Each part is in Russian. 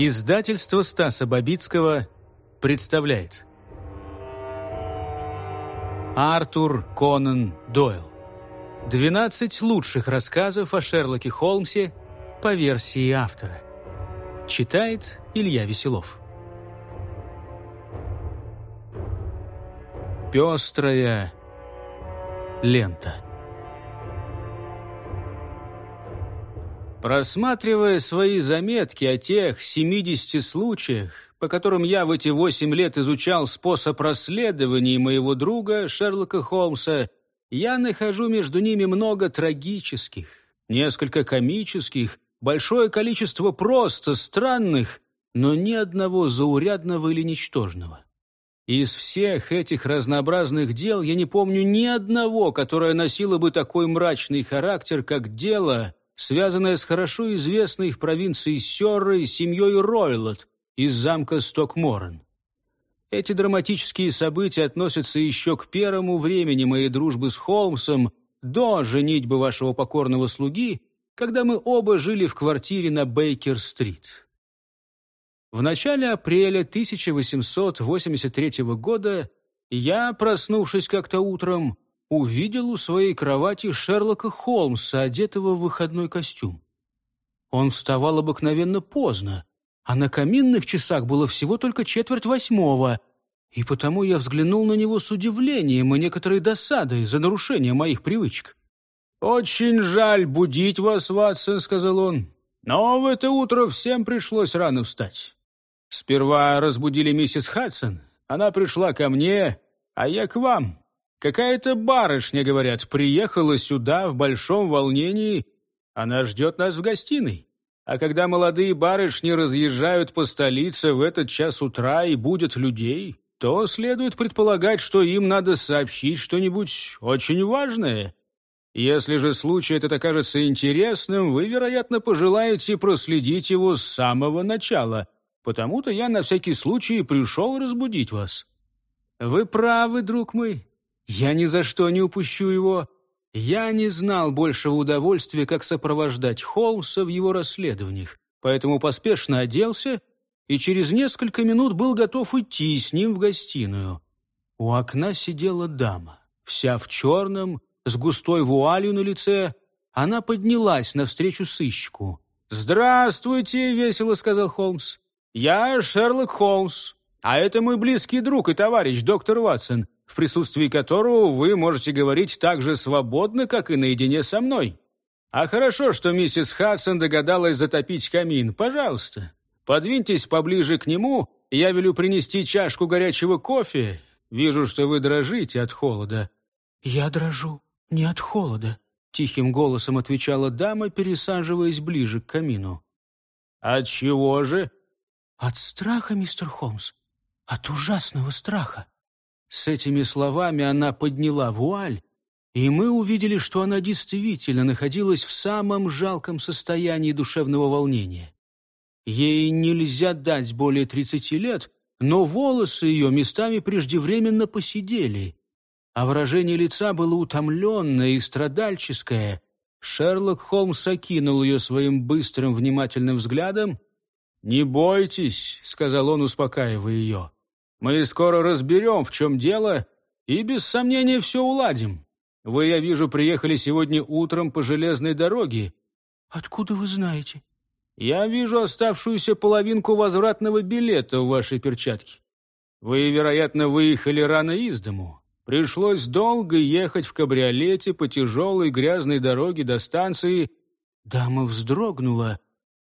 Издательство Стаса Бабицкого представляет. Артур Конан Дойл. 12 лучших рассказов о Шерлоке Холмсе по версии автора. Читает Илья Веселов. Пестрая лента Просматривая свои заметки о тех 70 случаях, по которым я в эти восемь лет изучал способ расследований моего друга Шерлока Холмса, я нахожу между ними много трагических, несколько комических, большое количество просто странных, но ни одного заурядного или ничтожного. Из всех этих разнообразных дел я не помню ни одного, которое носило бы такой мрачный характер, как дело, связанная с хорошо известной в провинции Сёррой семьей Ройлот из замка Стокморен. Эти драматические события относятся еще к первому времени моей дружбы с Холмсом, до женитьбы вашего покорного слуги, когда мы оба жили в квартире на Бейкер-стрит. В начале апреля 1883 года я, проснувшись как-то утром, увидел у своей кровати Шерлока Холмса, одетого в выходной костюм. Он вставал обыкновенно поздно, а на каминных часах было всего только четверть восьмого, и потому я взглянул на него с удивлением и некоторой досадой за нарушение моих привычек. «Очень жаль будить вас, Ватсон», — сказал он, «но в это утро всем пришлось рано встать. Сперва разбудили миссис Хадсон, она пришла ко мне, а я к вам. Какая-то барышня, говорят, приехала сюда в большом волнении. Она ждет нас в гостиной. А когда молодые барышни разъезжают по столице в этот час утра и будет людей, то следует предполагать, что им надо сообщить что-нибудь очень важное. Если же случай этот окажется интересным, вы, вероятно, пожелаете проследить его с самого начала. Потому-то я на всякий случай пришел разбудить вас. Вы правы, друг мой. Я ни за что не упущу его. Я не знал большего удовольствия, как сопровождать Холмса в его расследованиях, поэтому поспешно оделся и через несколько минут был готов идти с ним в гостиную. У окна сидела дама, вся в черном, с густой вуалью на лице. Она поднялась навстречу сыщику. «Здравствуйте!» — весело сказал Холмс. «Я Шерлок Холмс, а это мой близкий друг и товарищ, доктор Ватсон в присутствии которого вы можете говорить так же свободно, как и наедине со мной. А хорошо, что миссис Хадсон догадалась затопить камин. Пожалуйста, подвиньтесь поближе к нему, я велю принести чашку горячего кофе. Вижу, что вы дрожите от холода». «Я дрожу не от холода», — тихим голосом отвечала дама, пересаживаясь ближе к камину. «От чего же?» «От страха, мистер Холмс, от ужасного страха». С этими словами она подняла вуаль, и мы увидели, что она действительно находилась в самом жалком состоянии душевного волнения. Ей нельзя дать более тридцати лет, но волосы ее местами преждевременно посидели, а выражение лица было утомленное и страдальческое. Шерлок Холмс окинул ее своим быстрым внимательным взглядом. «Не бойтесь», — сказал он, успокаивая ее. Мы скоро разберем, в чем дело, и без сомнения все уладим. Вы, я вижу, приехали сегодня утром по железной дороге. Откуда вы знаете? Я вижу оставшуюся половинку возвратного билета в вашей перчатке. Вы, вероятно, выехали рано из дому. Пришлось долго ехать в кабриолете по тяжелой грязной дороге до станции. Дама вздрогнула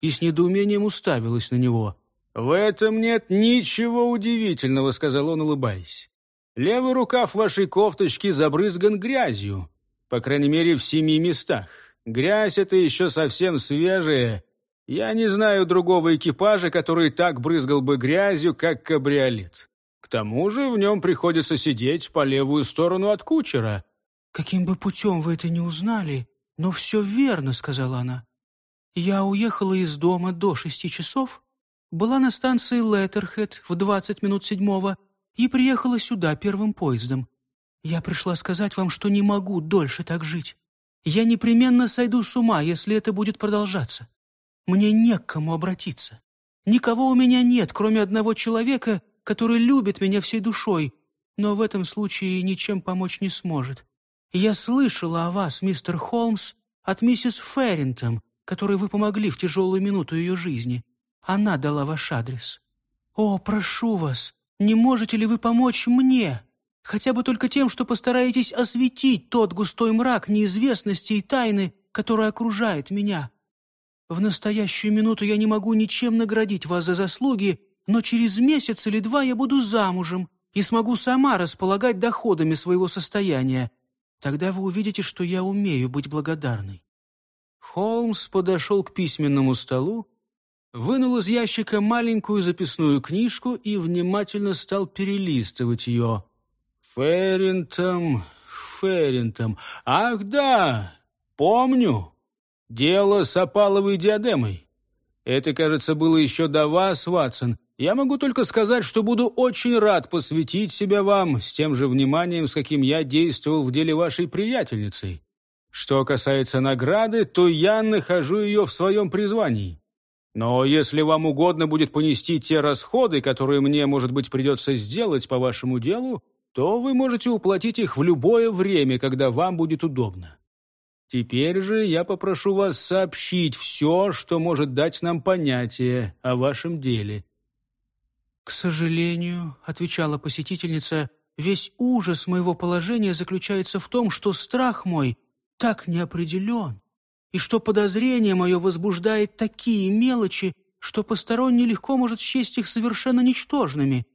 и с недоумением уставилась на него. «В этом нет ничего удивительного», — сказал он, улыбаясь. «Левый рукав вашей кофточки забрызган грязью, по крайней мере, в семи местах. Грязь эта еще совсем свежая. Я не знаю другого экипажа, который так брызгал бы грязью, как кабриолет. К тому же в нем приходится сидеть по левую сторону от кучера». «Каким бы путем вы это не узнали, но все верно», — сказала она. «Я уехала из дома до шести часов» была на станции Леттерхед в двадцать минут седьмого и приехала сюда первым поездом. Я пришла сказать вам, что не могу дольше так жить. Я непременно сойду с ума, если это будет продолжаться. Мне не к кому обратиться. Никого у меня нет, кроме одного человека, который любит меня всей душой, но в этом случае ничем помочь не сможет. Я слышала о вас, мистер Холмс, от миссис Ферринтон, которой вы помогли в тяжелую минуту ее жизни. Она дала ваш адрес. О, прошу вас, не можете ли вы помочь мне? Хотя бы только тем, что постараетесь осветить тот густой мрак неизвестности и тайны, который окружает меня. В настоящую минуту я не могу ничем наградить вас за заслуги, но через месяц или два я буду замужем и смогу сама располагать доходами своего состояния. Тогда вы увидите, что я умею быть благодарной». Холмс подошел к письменному столу, вынул из ящика маленькую записную книжку и внимательно стал перелистывать ее. «Ферринтом, Ферринтом, ах да, помню, дело с опаловой диадемой. Это, кажется, было еще до вас, Ватсон. Я могу только сказать, что буду очень рад посвятить себя вам с тем же вниманием, с каким я действовал в деле вашей приятельницы. Что касается награды, то я нахожу ее в своем призвании. Но если вам угодно будет понести те расходы, которые мне, может быть, придется сделать по вашему делу, то вы можете уплатить их в любое время, когда вам будет удобно. Теперь же я попрошу вас сообщить все, что может дать нам понятие о вашем деле». «К сожалению», — отвечала посетительница, «весь ужас моего положения заключается в том, что страх мой так неопределен, и что подозрение мое возбуждает такие мелочи, что посторонний легко может счесть их совершенно ничтожными.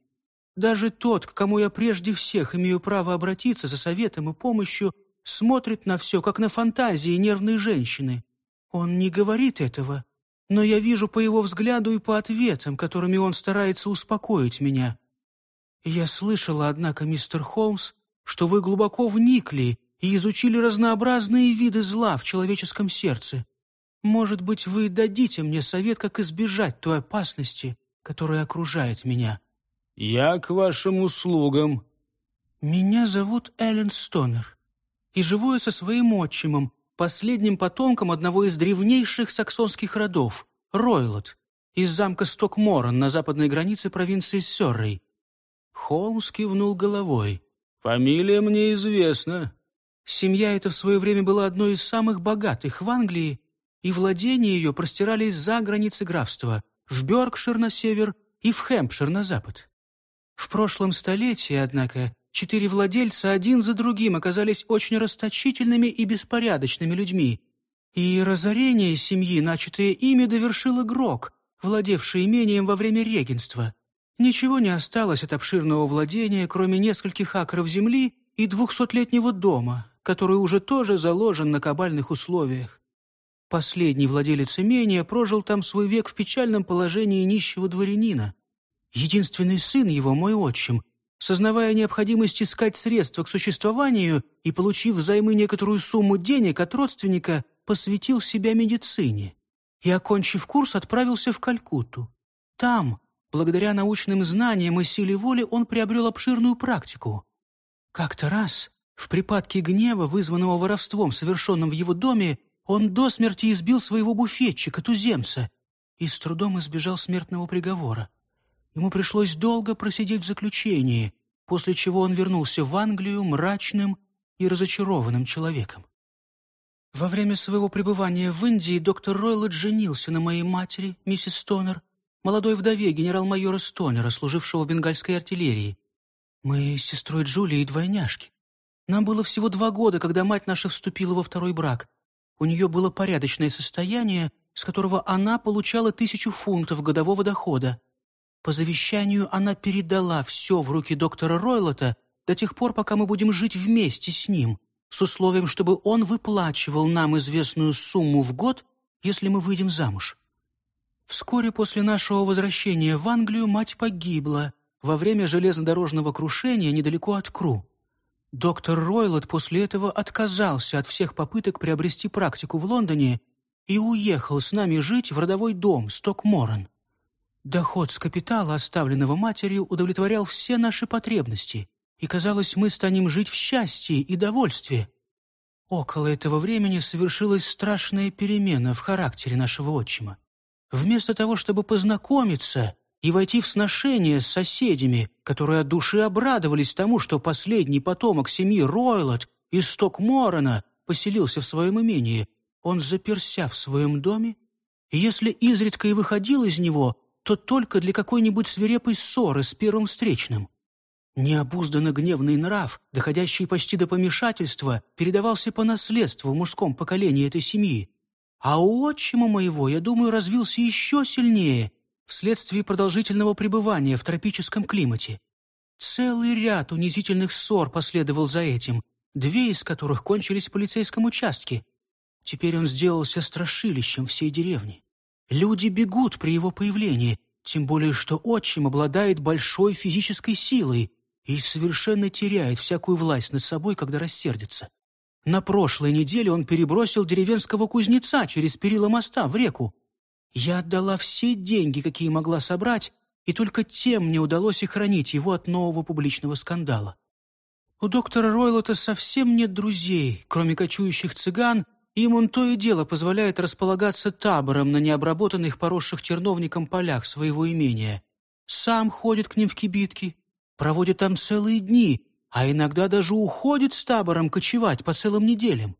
Даже тот, к кому я прежде всех имею право обратиться за советом и помощью, смотрит на все, как на фантазии нервной женщины. Он не говорит этого, но я вижу по его взгляду и по ответам, которыми он старается успокоить меня. Я слышала, однако, мистер Холмс, что вы глубоко вникли и изучили разнообразные виды зла в человеческом сердце. Может быть, вы дадите мне совет, как избежать той опасности, которая окружает меня?» «Я к вашим услугам». «Меня зовут Эллен Стонер, и живу я со своим отчимом, последним потомком одного из древнейших саксонских родов, Ройлот, из замка Стокморан на западной границе провинции Сёррей». Холмс кивнул головой. «Фамилия мне известна». Семья эта в свое время была одной из самых богатых в Англии, и владения ее простирались за границы графства, в Бёркшир на север и в Хэмпшир на запад. В прошлом столетии, однако, четыре владельца один за другим оказались очень расточительными и беспорядочными людьми, и разорение семьи, начатое ими, довершил игрок, владевший имением во время регенства. Ничего не осталось от обширного владения, кроме нескольких акров земли и двухсотлетнего дома, который уже тоже заложен на кабальных условиях. Последний владелец имения прожил там свой век в печальном положении нищего дворянина. Единственный сын его, мой отчим, сознавая необходимость искать средства к существованию и получив взаймы некоторую сумму денег от родственника, посвятил себя медицине и, окончив курс, отправился в Калькутту. Там, благодаря научным знаниям и силе воли, он приобрел обширную практику. Как-то раз, в припадке гнева, вызванного воровством, совершенным в его доме, он до смерти избил своего буфетчика, туземца, и с трудом избежал смертного приговора. Ему пришлось долго просидеть в заключении, после чего он вернулся в Англию мрачным и разочарованным человеком. Во время своего пребывания в Индии доктор Ройлот женился на моей матери, миссис Стонер, молодой вдове генерал-майора Стонера, служившего в бенгальской артиллерии. Мы с сестрой Джулией двойняшки. Нам было всего два года, когда мать наша вступила во второй брак. У нее было порядочное состояние, с которого она получала тысячу фунтов годового дохода. По завещанию она передала все в руки доктора Ройлота до тех пор, пока мы будем жить вместе с ним, с условием, чтобы он выплачивал нам известную сумму в год, если мы выйдем замуж. Вскоре после нашего возвращения в Англию мать погибла во время железнодорожного крушения недалеко от Кру. Доктор Ройлот после этого отказался от всех попыток приобрести практику в Лондоне и уехал с нами жить в родовой дом Стокморан. Доход с капитала, оставленного матерью, удовлетворял все наши потребности, и, казалось, мы станем жить в счастье и довольстве. Около этого времени совершилась страшная перемена в характере нашего отчима. Вместо того, чтобы познакомиться и войти в сношение с соседями, которые от души обрадовались тому, что последний потомок семьи Ройлот из Стокморона поселился в своем имении, он заперся в своем доме, и если изредка и выходил из него, то только для какой-нибудь свирепой ссоры с первым встречным. Необузданно гневный нрав, доходящий почти до помешательства, передавался по наследству в мужском поколении этой семьи. А у отчима моего, я думаю, развился еще сильнее вследствие продолжительного пребывания в тропическом климате. Целый ряд унизительных ссор последовал за этим, две из которых кончились в полицейском участке. Теперь он сделался страшилищем всей деревни. Люди бегут при его появлении, тем более что отчим обладает большой физической силой и совершенно теряет всякую власть над собой, когда рассердится. На прошлой неделе он перебросил деревенского кузнеца через перила моста в реку. Я отдала все деньги, какие могла собрать, и только тем мне удалось охранить его от нового публичного скандала. У доктора Ройлота совсем нет друзей, кроме кочующих цыган, им он то и дело позволяет располагаться табором на необработанных, поросших терновником полях своего имения. Сам ходит к ним в кибитки, проводит там целые дни, а иногда даже уходит с табором кочевать по целым неделям.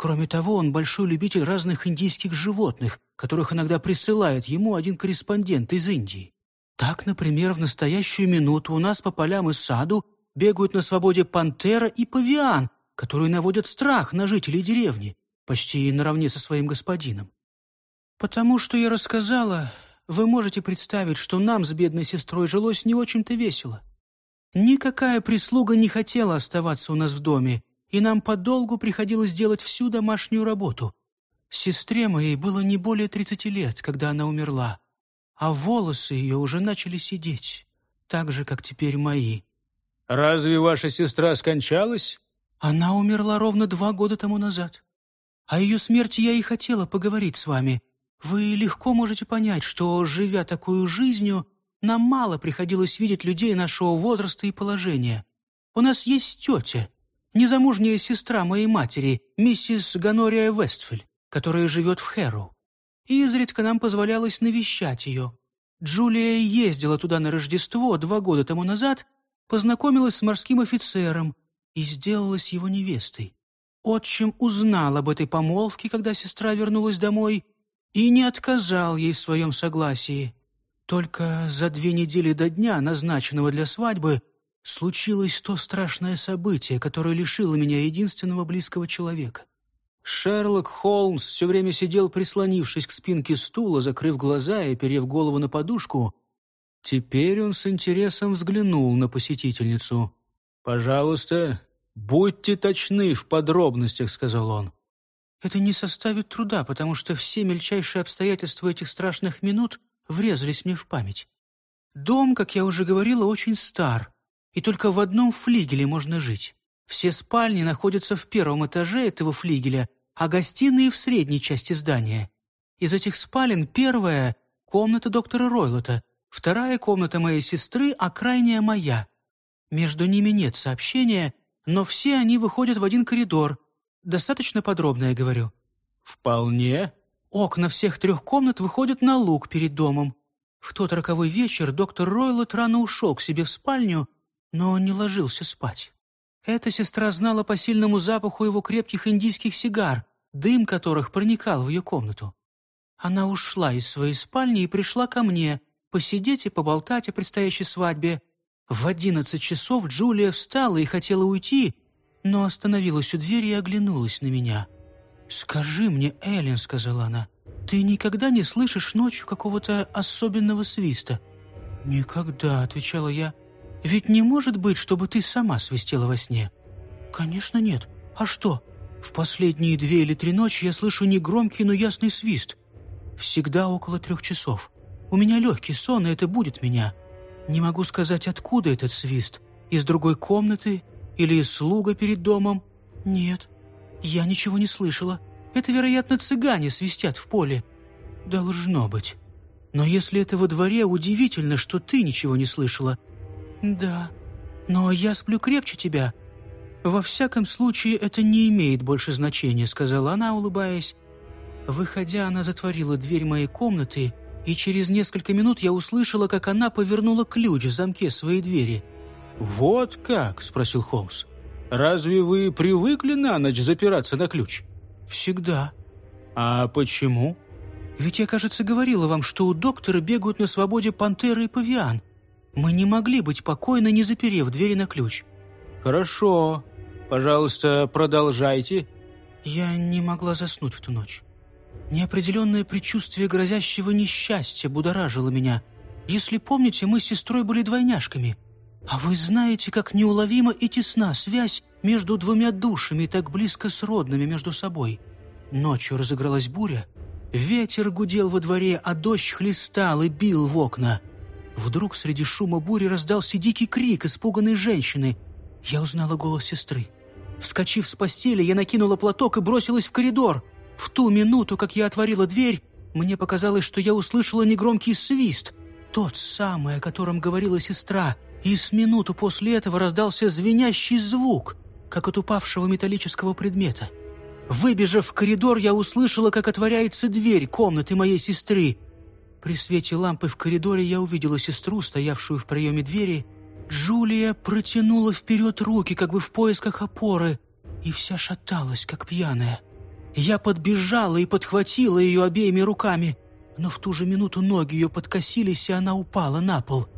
Кроме того, он большой любитель разных индийских животных, которых иногда присылает ему один корреспондент из Индии. Так, например, в настоящую минуту у нас по полям и саду бегают на свободе пантера и павиан, которые наводят страх на жителей деревни, почти наравне со своим господином. Потому что я рассказала, вы можете представить, что нам с бедной сестрой жилось не очень-то весело. Никакая прислуга не хотела оставаться у нас в доме, и нам подолгу приходилось делать всю домашнюю работу. Сестре моей было не более тридцати лет, когда она умерла, а волосы ее уже начали сидеть, так же, как теперь мои. «Разве ваша сестра скончалась?» Она умерла ровно два года тому назад. О ее смерти я и хотела поговорить с вами. Вы легко можете понять, что, живя такую жизнью, нам мало приходилось видеть людей нашего возраста и положения. У нас есть тетя, незамужняя сестра моей матери, миссис Ганория Вестфель, которая живет в Хэру. И изредка нам позволялось навещать ее. Джулия ездила туда на Рождество два года тому назад, познакомилась с морским офицером и сделалась его невестой. Отчим узнал об этой помолвке, когда сестра вернулась домой, и не отказал ей в своем согласии. Только за две недели до дня, назначенного для свадьбы, случилось то страшное событие, которое лишило меня единственного близкого человека. Шерлок Холмс все время сидел, прислонившись к спинке стула, закрыв глаза и оперев голову на подушку. Теперь он с интересом взглянул на посетительницу. «Пожалуйста, будьте точны в подробностях», — сказал он. «Это не составит труда, потому что все мельчайшие обстоятельства этих страшных минут врезались мне в память. Дом, как я уже говорила, очень стар, и только в одном флигеле можно жить. Все спальни находятся в первом этаже этого флигеля, а гостиные в средней части здания. Из этих спален первая — комната доктора Ройлота, вторая комната моей сестры, а крайняя моя. Между ними нет сообщения, но все они выходят в один коридор. Достаточно подробно я говорю. «Вполне», Окна всех трех комнат выходят на луг перед домом. В тот роковой вечер доктор Ройлот рано ушел к себе в спальню, но не ложился спать. Эта сестра знала по сильному запаху его крепких индийских сигар, дым которых проникал в ее комнату. Она ушла из своей спальни и пришла ко мне посидеть и поболтать о предстоящей свадьбе. В одиннадцать часов Джулия встала и хотела уйти, но остановилась у двери и оглянулась на меня — «Скажи мне, Эллен», — сказала она, — «ты никогда не слышишь ночью какого-то особенного свиста?» «Никогда», — отвечала я. «Ведь не может быть, чтобы ты сама свистела во сне?» «Конечно нет. А что? В последние две или три ночи я слышу не громкий, но ясный свист. Всегда около трех часов. У меня легкий сон, и это будет меня. Не могу сказать, откуда этот свист. Из другой комнаты или из слуга перед домом? Нет, «Я ничего не слышала. Это, вероятно, цыгане свистят в поле». «Должно быть. Но если это во дворе, удивительно, что ты ничего не слышала». «Да, но я сплю крепче тебя». «Во всяком случае, это не имеет больше значения», — сказала она, улыбаясь. Выходя, она затворила дверь моей комнаты, и через несколько минут я услышала, как она повернула ключ в замке своей двери. «Вот как?» — спросил Холмс. «Разве вы привыкли на ночь запираться на ключ?» «Всегда». «А почему?» «Ведь я, кажется, говорила вам, что у доктора бегают на свободе пантеры и павиан. Мы не могли быть покойны, не заперев двери на ключ». «Хорошо. Пожалуйста, продолжайте». Я не могла заснуть в ту ночь. Неопределенное предчувствие грозящего несчастья будоражило меня. Если помните, мы с сестрой были двойняшками. А вы знаете, как неуловима и тесна связь между двумя душами, так близко сродными между собой. Ночью разыгралась буря. Ветер гудел во дворе, а дождь хлестал и бил в окна. Вдруг среди шума бури раздался дикий крик испуганной женщины. Я узнала голос сестры. Вскочив с постели, я накинула платок и бросилась в коридор. В ту минуту, как я отворила дверь, мне показалось, что я услышала негромкий свист. Тот самый, о котором говорила сестра. И с минуту после этого раздался звенящий звук, как от упавшего металлического предмета. Выбежав в коридор, я услышала, как отворяется дверь комнаты моей сестры. При свете лампы в коридоре я увидела сестру, стоявшую в проеме двери. Джулия протянула вперед руки, как бы в поисках опоры, и вся шаталась, как пьяная. Я подбежала и подхватила ее обеими руками, но в ту же минуту ноги ее подкосились, и она упала на пол.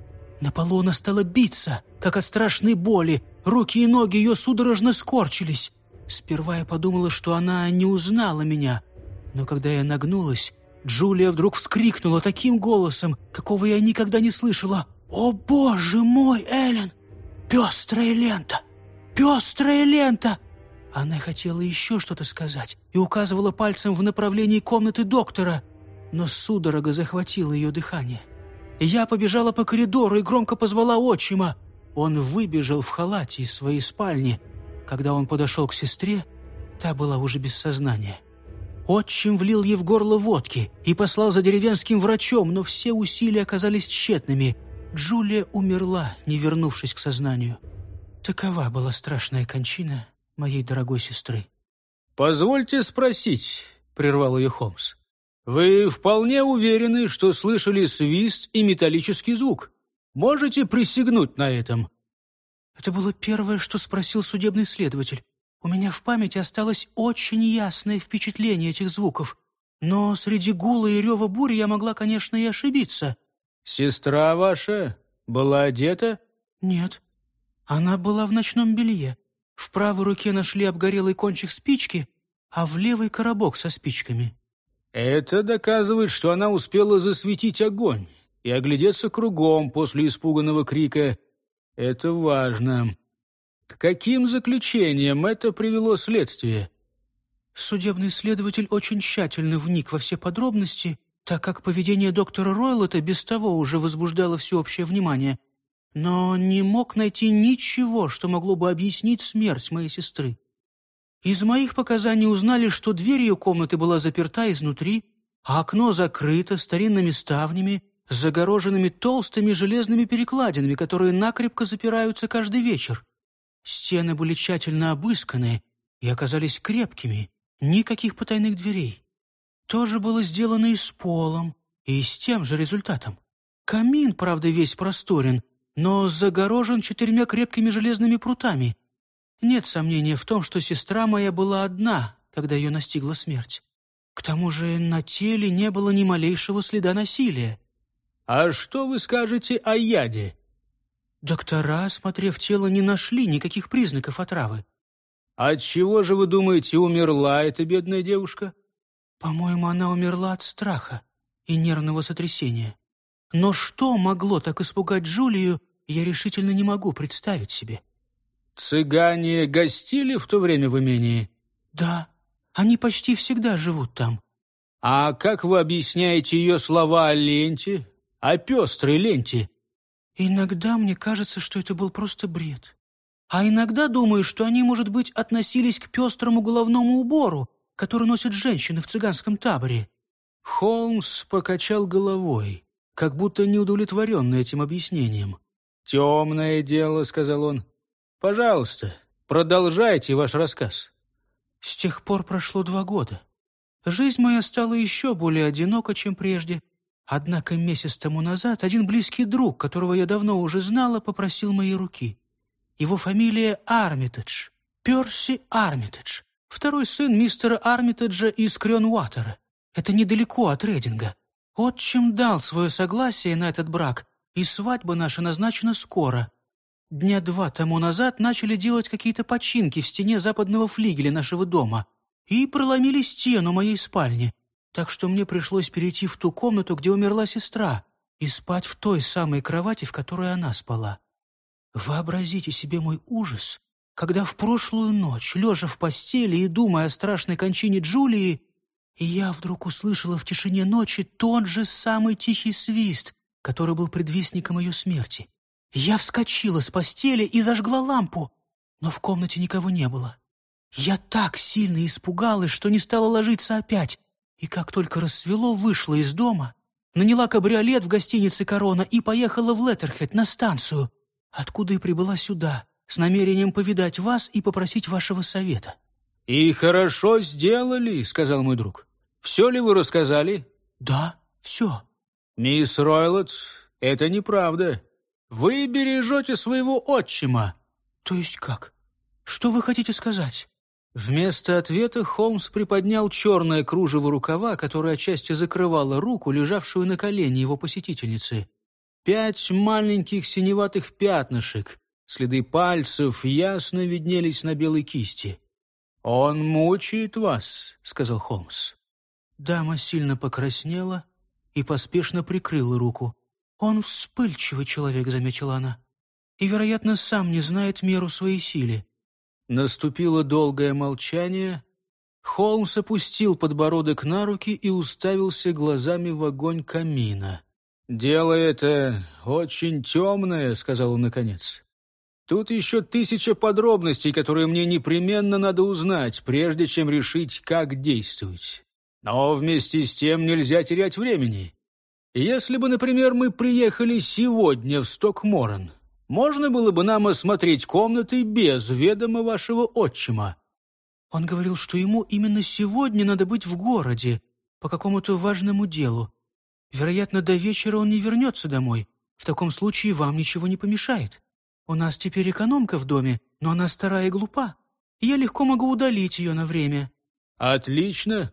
На полу она стала биться, как от страшной боли. Руки и ноги ее судорожно скорчились. Сперва я подумала, что она не узнала меня. Но когда я нагнулась, Джулия вдруг вскрикнула таким голосом, какого я никогда не слышала. «О, боже мой, Эллен! Пестрая лента! Пестрая лента!» Она хотела еще что-то сказать и указывала пальцем в направлении комнаты доктора, но судорога захватила ее дыхание. Я побежала по коридору и громко позвала отчима. Он выбежал в халате из своей спальни. Когда он подошел к сестре, та была уже без сознания. Отчим влил ей в горло водки и послал за деревенским врачом, но все усилия оказались тщетными. Джулия умерла, не вернувшись к сознанию. Такова была страшная кончина моей дорогой сестры. «Позвольте спросить», — прервал ее Холмс. «Вы вполне уверены, что слышали свист и металлический звук? Можете присягнуть на этом?» Это было первое, что спросил судебный следователь. У меня в памяти осталось очень ясное впечатление этих звуков. Но среди гула и рева бури я могла, конечно, и ошибиться. «Сестра ваша была одета?» «Нет. Она была в ночном белье. В правой руке нашли обгорелый кончик спички, а в левой коробок со спичками. Это доказывает, что она успела засветить огонь и оглядеться кругом после испуганного крика. Это важно. Каким заключениям это привело следствие? Судебный следователь очень тщательно вник во все подробности, так как поведение доктора Ройлота без того уже возбуждало всеобщее внимание — но не мог найти ничего, что могло бы объяснить смерть моей сестры. Из моих показаний узнали, что дверь ее комнаты была заперта изнутри, а окно закрыто старинными ставнями, загороженными толстыми железными перекладинами, которые накрепко запираются каждый вечер. Стены были тщательно обысканы и оказались крепкими, никаких потайных дверей. То же было сделано и с полом, и с тем же результатом. Камин, правда, весь просторен, но загорожен четырьмя крепкими железными прутами. Нет сомнения в том, что сестра моя была одна, когда ее настигла смерть. К тому же на теле не было ни малейшего следа насилия. «А что вы скажете о яде?» Доктора, осмотрев тело, не нашли никаких признаков отравы. «От чего же, вы думаете, умерла эта бедная девушка?» «По-моему, она умерла от страха и нервного сотрясения. Но что могло так испугать Джулию, я решительно не могу представить себе. «Цыгане гостили в то время в имении?» «Да, они почти всегда живут там». «А как вы объясняете ее слова о ленте, о пестрой ленте?» «Иногда мне кажется, что это был просто бред. А иногда думаю, что они, может быть, относились к пестрому головному убору, который носят женщины в цыганском таборе». Холмс покачал головой как будто неудовлетворенный этим объяснением. «Темное дело», — сказал он. «Пожалуйста, продолжайте ваш рассказ». «С тех пор прошло два года. Жизнь моя стала еще более одинока, чем прежде. Однако месяц тому назад один близкий друг, которого я давно уже знала, попросил моей руки. Его фамилия Армитедж, Перси Армитедж, второй сын мистера Армитеджа из Крёнуатера. Это недалеко от Рейдинга. Отчим дал свое согласие на этот брак, и свадьба наша назначена скоро. Дня два тому назад начали делать какие-то починки в стене западного флигеля нашего дома и проломили стену моей спальни, так что мне пришлось перейти в ту комнату, где умерла сестра, и спать в той самой кровати, в которой она спала. Вообразите себе мой ужас, когда в прошлую ночь, лежа в постели и думая о страшной кончине Джулии, я вдруг услышала в тишине ночи тот же самый тихий свист, который был предвестником ее смерти. Я вскочила с постели и зажгла лампу, но в комнате никого не было. Я так сильно испугалась, что не стала ложиться опять, и как только рассвело, вышла из дома, наняла кабриолет в гостинице «Корона» и поехала в Леттерхед на станцию, откуда и прибыла сюда, с намерением повидать вас и попросить вашего совета. «И хорошо сделали», — сказал мой друг. «Все ли вы рассказали?» «Да, все». «Мисс Ройлот, это неправда. Вы бережете своего отчима». «То есть как? Что вы хотите сказать?» Вместо ответа Холмс приподнял черное кружево рукава, которое отчасти закрывало руку, лежавшую на колене его посетительницы. Пять маленьких синеватых пятнышек, следы пальцев ясно виднелись на белой кисти. «Он мучает вас», — сказал Холмс. Дама сильно покраснела и поспешно прикрыла руку. «Он вспыльчивый человек», — заметила она, «и, вероятно, сам не знает меру своей силы». Наступило долгое молчание. Холмс опустил подбородок на руки и уставился глазами в огонь камина. «Дело это очень темное», — сказал он наконец. Тут еще тысяча подробностей, которые мне непременно надо узнать, прежде чем решить, как действовать. Но вместе с тем нельзя терять времени. Если бы, например, мы приехали сегодня в Стокморен, можно было бы нам осмотреть комнаты без ведома вашего отчима?» Он говорил, что ему именно сегодня надо быть в городе по какому-то важному делу. Вероятно, до вечера он не вернется домой. В таком случае вам ничего не помешает. У нас теперь экономка в доме, но она старая и глупа. И я легко могу удалить ее на время». «Отлично.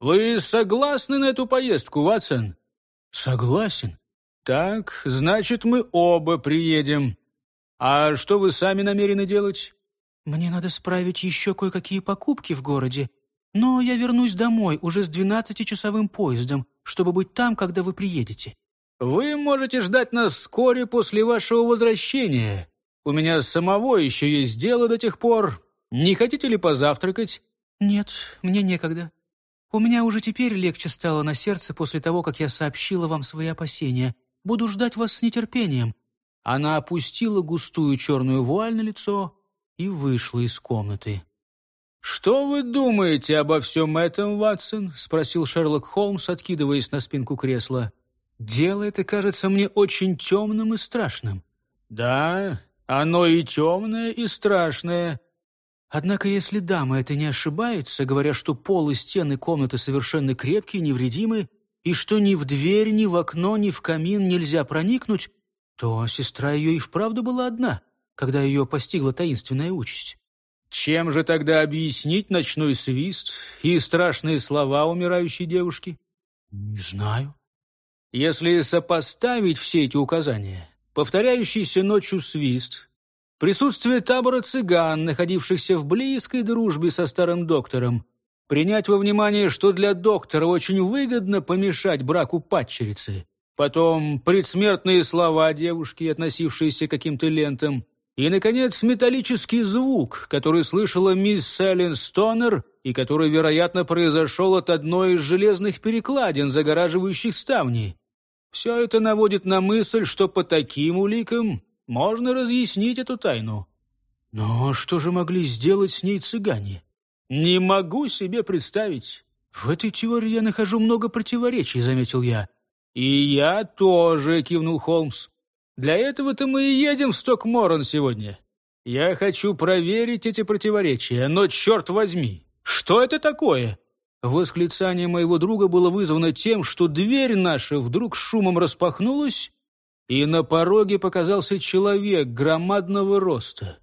Вы согласны на эту поездку, Ватсон?» «Согласен». «Так, значит, мы оба приедем. А что вы сами намерены делать?» «Мне надо справить еще кое-какие покупки в городе, но я вернусь домой уже с двенадцатичасовым поездом, чтобы быть там, когда вы приедете». «Вы можете ждать нас вскоре после вашего возвращения. У меня самого еще есть дело до тех пор. Не хотите ли позавтракать?» «Нет, мне некогда. У меня уже теперь легче стало на сердце после того, как я сообщила вам свои опасения. Буду ждать вас с нетерпением». Она опустила густую черную вуаль на лицо и вышла из комнаты. «Что вы думаете обо всем этом, Ватсон?» — спросил Шерлок Холмс, откидываясь на спинку кресла. Дело это кажется мне очень темным и страшным. Да, оно и темное, и страшное. Однако, если дама это не ошибается, говоря, что пол и стены комнаты совершенно крепкие, невредимы, и что ни в дверь, ни в окно, ни в камин нельзя проникнуть, то сестра ее и вправду была одна, когда ее постигла таинственная участь. Чем же тогда объяснить ночной свист и страшные слова умирающей девушки? Не знаю. Если сопоставить все эти указания, повторяющийся ночью свист, присутствие табора цыган, находившихся в близкой дружбе со старым доктором, принять во внимание, что для доктора очень выгодно помешать браку падчерицы, потом предсмертные слова девушки, относившиеся к каким-то лентам, и, наконец, металлический звук, который слышала мисс Селлен Стонер и который, вероятно, произошел от одной из железных перекладин, загораживающих ставни. Все это наводит на мысль, что по таким уликам можно разъяснить эту тайну. Но что же могли сделать с ней цыгане? Не могу себе представить. В этой теории я нахожу много противоречий, заметил я. И я тоже, кивнул Холмс. Для этого-то мы и едем в Стокморон сегодня. Я хочу проверить эти противоречия, но, черт возьми, что это такое? Восклицание моего друга было вызвано тем, что дверь наша вдруг шумом распахнулась, и на пороге показался человек громадного роста.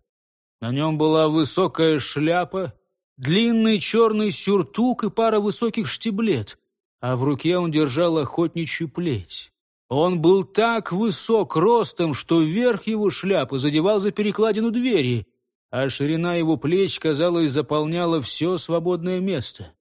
На нем была высокая шляпа, длинный черный сюртук и пара высоких штиблет, а в руке он держал охотничью плеть. Он был так высок ростом, что верх его шляпы задевал за перекладину двери, а ширина его плеч, казалось, заполняла все свободное место.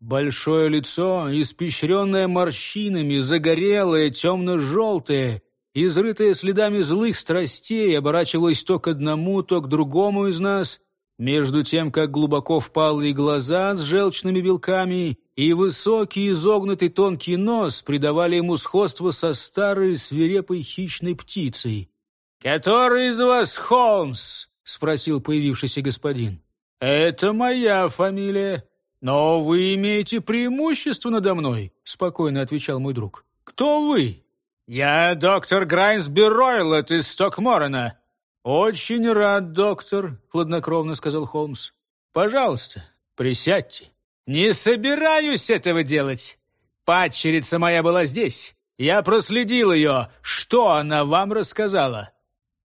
Большое лицо, испещренное морщинами, загорелое, темно-желтое, изрытое следами злых страстей, оборачивалось то к одному, то к другому из нас, между тем, как глубоко впалые глаза с желчными белками и высокий изогнутый тонкий нос придавали ему сходство со старой свирепой хищной птицей. «Который из вас Холмс?» — спросил появившийся господин. «Это моя фамилия». «Но вы имеете преимущество надо мной», — спокойно отвечал мой друг. «Кто вы?» «Я доктор Грайнсби Ройлот из Стокморена». «Очень рад, доктор», — хладнокровно сказал Холмс. «Пожалуйста, присядьте». «Не собираюсь этого делать. Падчерица моя была здесь. Я проследил ее. Что она вам рассказала?»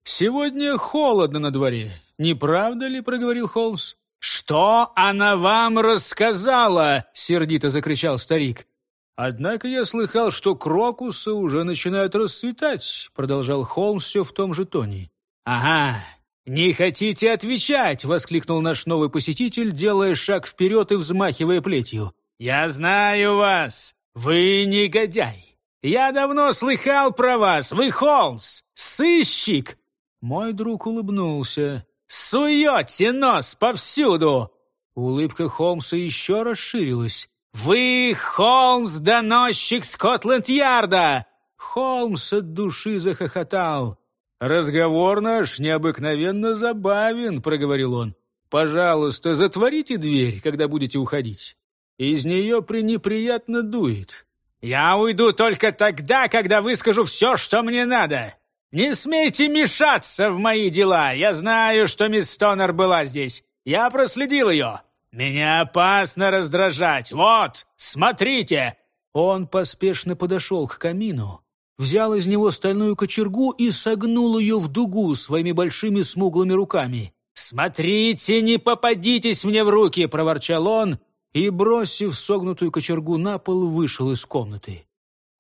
«Сегодня холодно на дворе. Не правда ли?» — проговорил Холмс. «Что она вам рассказала?» — сердито закричал старик. «Однако я слыхал, что крокусы уже начинают расцветать», — продолжал Холмс все в том же тоне. «Ага, не хотите отвечать!» — воскликнул наш новый посетитель, делая шаг вперед и взмахивая плетью. «Я знаю вас! Вы негодяй! Я давно слыхал про вас! Вы Холмс! Сыщик!» Мой друг улыбнулся. Суете нос повсюду!» Улыбка Холмса еще расширилась. «Вы Холмс, доносчик Скотланд-Ярда!» Холмс от души захохотал. «Разговор наш необыкновенно забавен», — проговорил он. «Пожалуйста, затворите дверь, когда будете уходить. Из нее пренеприятно дует». «Я уйду только тогда, когда выскажу все, что мне надо. «Не смейте мешаться в мои дела! Я знаю, что мисс Тонер была здесь. Я проследил ее. Меня опасно раздражать. Вот, смотрите!» Он поспешно подошел к камину, взял из него стальную кочергу и согнул ее в дугу своими большими смуглыми руками. «Смотрите, не попадитесь мне в руки!» — проворчал он и, бросив согнутую кочергу на пол, вышел из комнаты.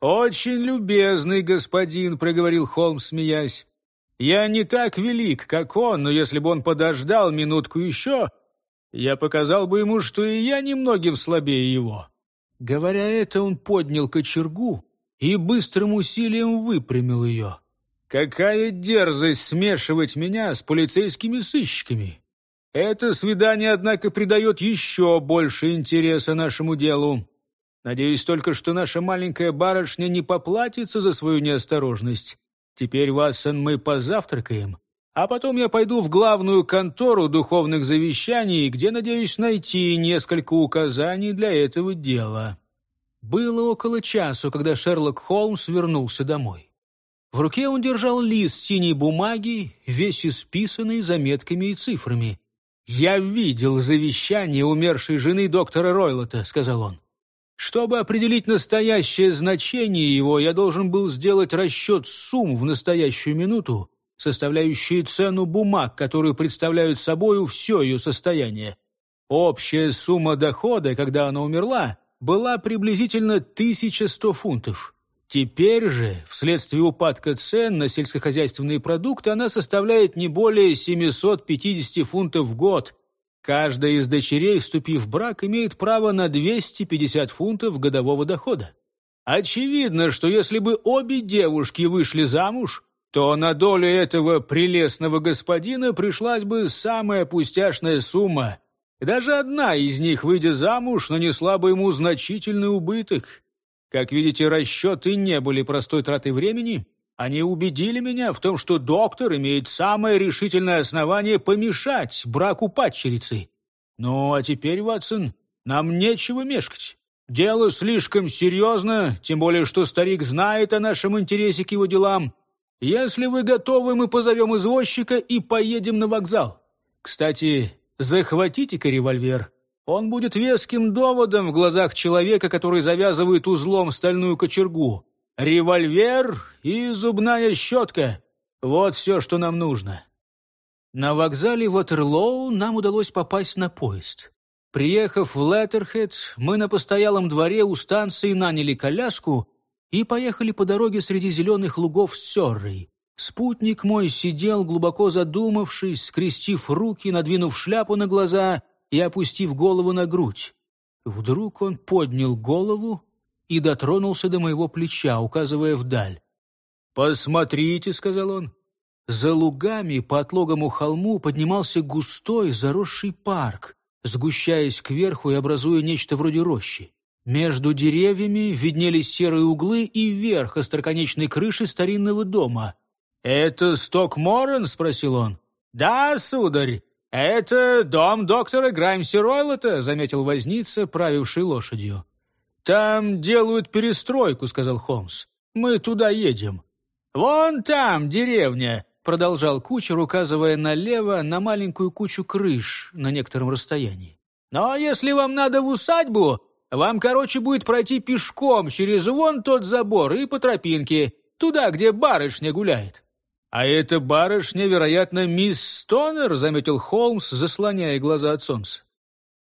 «Очень любезный господин», — проговорил Холмс, смеясь. «Я не так велик, как он, но если бы он подождал минутку еще, я показал бы ему, что и я немногим слабее его». Говоря это, он поднял кочергу и быстрым усилием выпрямил ее. «Какая дерзость смешивать меня с полицейскими сыщиками!» Это свидание, однако, придает еще больше интереса нашему делу. Надеюсь только, что наша маленькая барышня не поплатится за свою неосторожность. Теперь, Ватсон, мы позавтракаем, а потом я пойду в главную контору духовных завещаний, где надеюсь найти несколько указаний для этого дела». Было около часу, когда Шерлок Холмс вернулся домой. В руке он держал лист синей бумаги, весь исписанный заметками и цифрами. «Я видел завещание умершей жены доктора Ройлота», — сказал он. Чтобы определить настоящее значение его, я должен был сделать расчет сумм в настоящую минуту, составляющие цену бумаг, которые представляют собою все ее состояние. Общая сумма дохода, когда она умерла, была приблизительно 1100 фунтов. Теперь же, вследствие упадка цен на сельскохозяйственные продукты, она составляет не более 750 фунтов в год – Каждая из дочерей, вступив в брак, имеет право на 250 фунтов годового дохода. Очевидно, что если бы обе девушки вышли замуж, то на долю этого прелестного господина пришлась бы самая пустяшная сумма. Даже одна из них, выйдя замуж, нанесла бы ему значительный убыток. Как видите, расчеты не были простой тратой времени, они убедили меня в том, что доктор имеет самое решительное основание помешать браку падчерицы. Ну, а теперь, Ватсон, нам нечего мешкать. Дело слишком серьезно, тем более, что старик знает о нашем интересе к его делам. Если вы готовы, мы позовем извозчика и поедем на вокзал. Кстати, захватите-ка револьвер. Он будет веским доводом в глазах человека, который завязывает узлом стальную кочергу. Револьвер и зубная щетка — вот все, что нам нужно. На вокзале Ватерлоу нам удалось попасть на поезд. Приехав в Леттерхед, мы на постоялом дворе у станции наняли коляску и поехали по дороге среди зеленых лугов с Сёррой. Спутник мой сидел, глубоко задумавшись, скрестив руки, надвинув шляпу на глаза и опустив голову на грудь. Вдруг он поднял голову и дотронулся до моего плеча, указывая вдаль. «Посмотрите», — сказал он. За лугами по отлогому холму поднимался густой, заросший парк, сгущаясь кверху и образуя нечто вроде рощи. Между деревьями виднелись серые углы и верх остроконечной крыши старинного дома. «Это Стокморрен?» — спросил он. «Да, сударь, это дом доктора Граймси Ройлота», — заметил возница, правивший лошадью. «Там делают перестройку», — сказал Холмс. «Мы туда едем». «Вон там деревня», — продолжал кучер, указывая налево на маленькую кучу крыш на некотором расстоянии. «Но если вам надо в усадьбу, вам, короче, будет пройти пешком через вон тот забор и по тропинке, туда, где барышня гуляет». «А эта барышня, вероятно, мисс Стонер», — заметил Холмс, заслоняя глаза от солнца.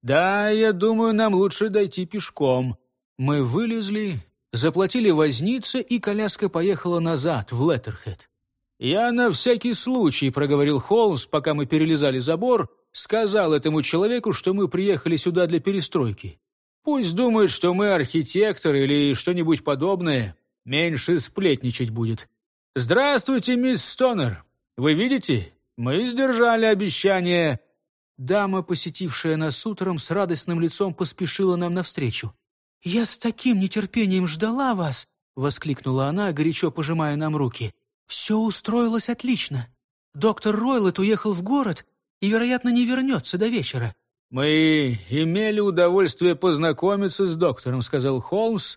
«Да, я думаю, нам лучше дойти пешком». Мы вылезли, заплатили вознице, и коляска поехала назад, в Леттерхед. «Я на всякий случай», — проговорил Холмс, пока мы перелезали забор, сказал этому человеку, что мы приехали сюда для перестройки. Пусть думает, что мы архитектор или что-нибудь подобное, меньше сплетничать будет. «Здравствуйте, мисс Стонер. Вы видите, мы сдержали обещание». Дама, посетившая нас утром, с радостным лицом поспешила нам навстречу. «Я с таким нетерпением ждала вас!» — воскликнула она, горячо пожимая нам руки. «Все устроилось отлично. Доктор Ройлет уехал в город и, вероятно, не вернется до вечера». «Мы имели удовольствие познакомиться с доктором», — сказал Холмс,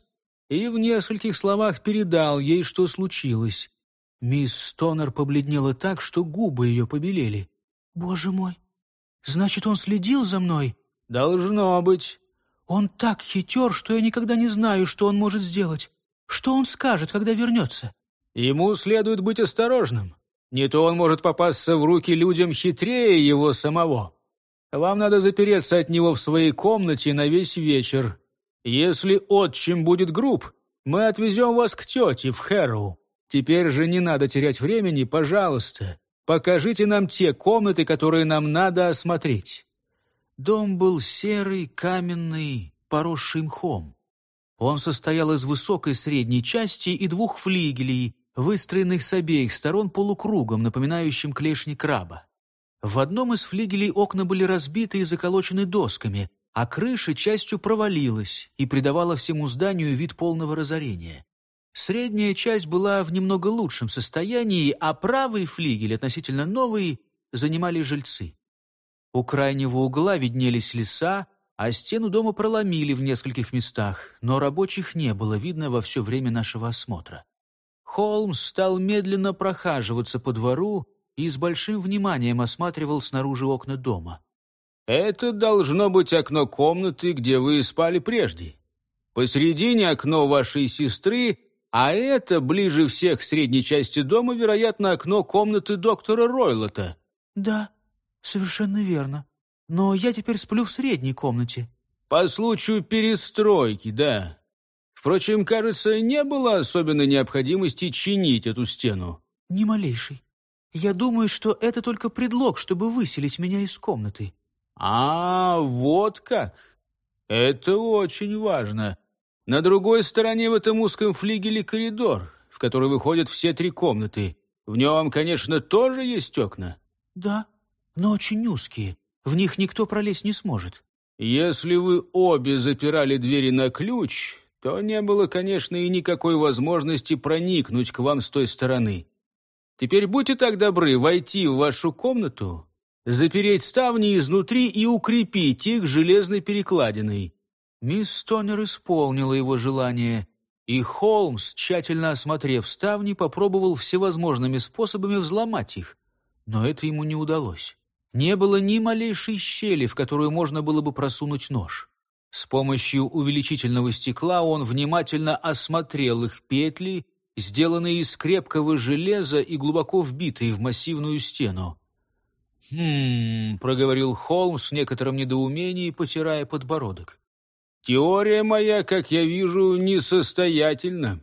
и в нескольких словах передал ей, что случилось. Мисс Стонер побледнела так, что губы ее побелели. «Боже мой! Значит, он следил за мной?» «Должно быть. Он так хитер, что я никогда не знаю, что он может сделать. Что он скажет, когда вернется?» «Ему следует быть осторожным. Не то он может попасться в руки людям хитрее его самого. Вам надо запереться от него в своей комнате на весь вечер. Если отчим будет груб, мы отвезем вас к тете в Хэроу. Теперь же не надо терять времени, пожалуйста. Покажите нам те комнаты, которые нам надо осмотреть». Дом был серый, каменный, поросший мхом. Он состоял из высокой средней части и двух флигелей, выстроенных с обеих сторон полукругом, напоминающим клешни краба. В одном из флигелей окна были разбиты и заколочены досками, а крыша частью провалилась и придавала всему зданию вид полного разорения. Средняя часть была в немного лучшем состоянии, а правый флигель, относительно новый, занимали жильцы. У крайнего угла виднелись леса, а стену дома проломили в нескольких местах, но рабочих не было видно во все время нашего осмотра. Холмс стал медленно прохаживаться по двору и с большим вниманием осматривал снаружи окна дома. «Это должно быть окно комнаты, где вы спали прежде. Посередине окно вашей сестры, а это, ближе всех к средней части дома, вероятно, окно комнаты доктора Ройлота». «Да», «Совершенно верно. Но я теперь сплю в средней комнате». «По случаю перестройки, да. Впрочем, кажется, не было особенной необходимости чинить эту стену». «Ни малейшей. Я думаю, что это только предлог, чтобы выселить меня из комнаты». «А, вот как! Это очень важно. На другой стороне в этом узком флигеле коридор, в который выходят все три комнаты. В нем, конечно, тоже есть окна». «Да», но очень узкие. В них никто пролезть не сможет». «Если вы обе запирали двери на ключ, то не было, конечно, и никакой возможности проникнуть к вам с той стороны. Теперь будьте так добры войти в вашу комнату, запереть ставни изнутри и укрепить их железной перекладиной». Мисс Стонер исполнила его желание, и Холмс, тщательно осмотрев ставни, попробовал всевозможными способами взломать их, но это ему не удалось. Не было ни малейшей щели, в которую можно было бы просунуть нож. С помощью увеличительного стекла он внимательно осмотрел их петли, сделанные из крепкого железа и глубоко вбитые в массивную стену. «Хм...» — проговорил Холмс с некоторым недоумением, потирая подбородок. «Теория моя, как я вижу, несостоятельна.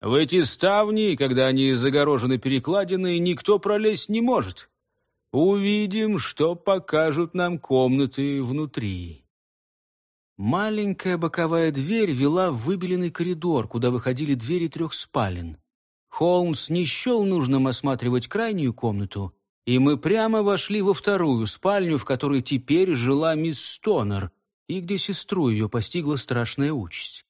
В эти ставни, когда они загорожены перекладиной, никто пролезть не может. Увидим, что покажут нам комнаты внутри». Маленькая боковая дверь вела в выбеленный коридор, куда выходили двери трех спален. Холмс не счел нужным осматривать крайнюю комнату, и мы прямо вошли во вторую спальню, в которой теперь жила мисс Стонер, и где сестру ее постигла страшная участь.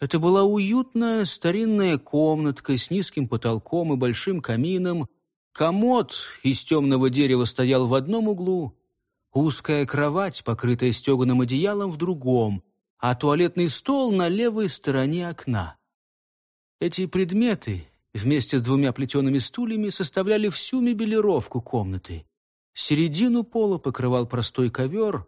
Это была уютная старинная комнатка с низким потолком и большим камином. Комод из темного дерева стоял в одном углу, узкая кровать, покрытая стеганым одеялом, в другом, а туалетный стол на левой стороне окна. Эти предметы вместе с двумя плетеными стульями составляли всю мебелировку комнаты. Середину пола покрывал простой ковер,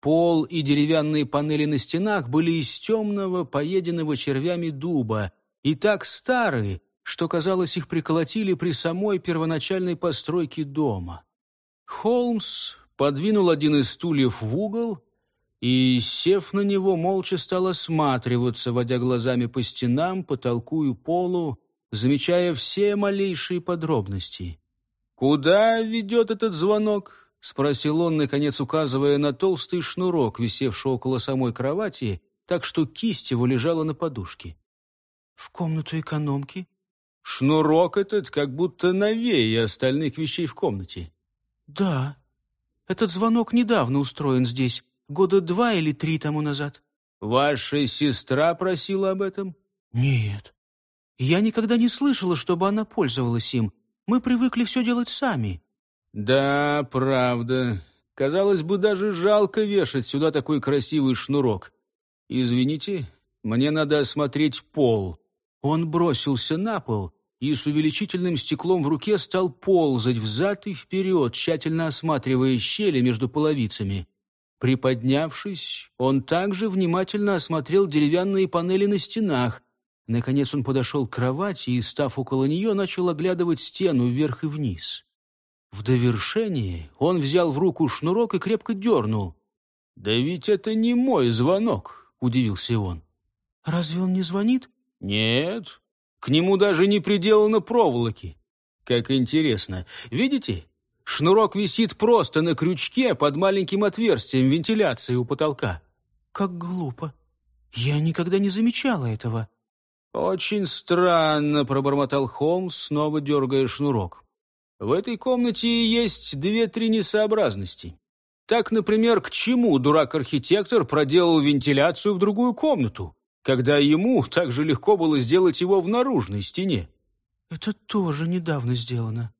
пол и деревянные панели на стенах были из темного, поеденного червями дуба, и так старые, что, казалось, их приколотили при самой первоначальной постройке дома. Холмс подвинул один из стульев в угол и, сев на него, молча стал осматриваться, водя глазами по стенам, потолку и полу, замечая все малейшие подробности. «Куда ведет этот звонок?» — спросил он, наконец указывая на толстый шнурок, висевший около самой кровати, так что кисть его лежала на подушке. «В комнату экономки?» «Шнурок этот как будто новее остальных вещей в комнате». «Да. Этот звонок недавно устроен здесь, года два или три тому назад». «Ваша сестра просила об этом?» «Нет. Я никогда не слышала, чтобы она пользовалась им. Мы привыкли все делать сами». «Да, правда. Казалось бы, даже жалко вешать сюда такой красивый шнурок. Извините, мне надо осмотреть пол». Он бросился на пол и с увеличительным стеклом в руке стал ползать взад и вперед, тщательно осматривая щели между половицами. Приподнявшись, он также внимательно осмотрел деревянные панели на стенах, Наконец он подошел к кровати и, став около нее, начал оглядывать стену вверх и вниз. В довершение он взял в руку шнурок и крепко дернул. «Да ведь это не мой звонок», — удивился он. «Разве он не звонит?» «Нет, к нему даже не приделано проволоки. Как интересно. Видите? Шнурок висит просто на крючке под маленьким отверстием вентиляции у потолка». «Как глупо. Я никогда не замечала этого». «Очень странно», — пробормотал Холмс, снова дергая шнурок. «В этой комнате есть две-три несообразности. Так, например, к чему дурак-архитектор проделал вентиляцию в другую комнату, когда ему так же легко было сделать его в наружной стене?» «Это тоже недавно сделано».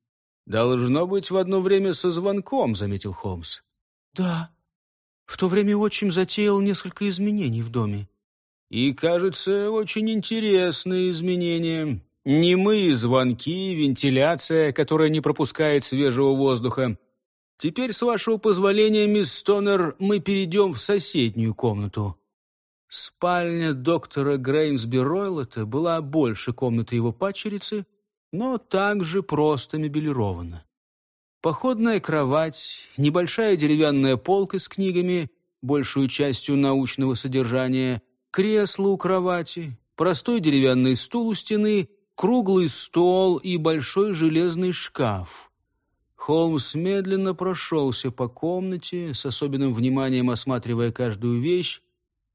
«Должно быть в одно время со звонком», — заметил Холмс. «Да. В то время отчим затеял несколько изменений в доме. И, кажется, очень интересные изменения. Немые звонки, вентиляция, которая не пропускает свежего воздуха. Теперь, с вашего позволения, мисс Стонер, мы перейдем в соседнюю комнату. Спальня доктора Греймсби Ройлота была больше комнаты его падчерицы, но также просто мебелирована. Походная кровать, небольшая деревянная полка с книгами, большую частью научного содержания, кресло у кровати, простой деревянный стул у стены, круглый стол и большой железный шкаф. Холмс медленно прошелся по комнате, с особенным вниманием осматривая каждую вещь.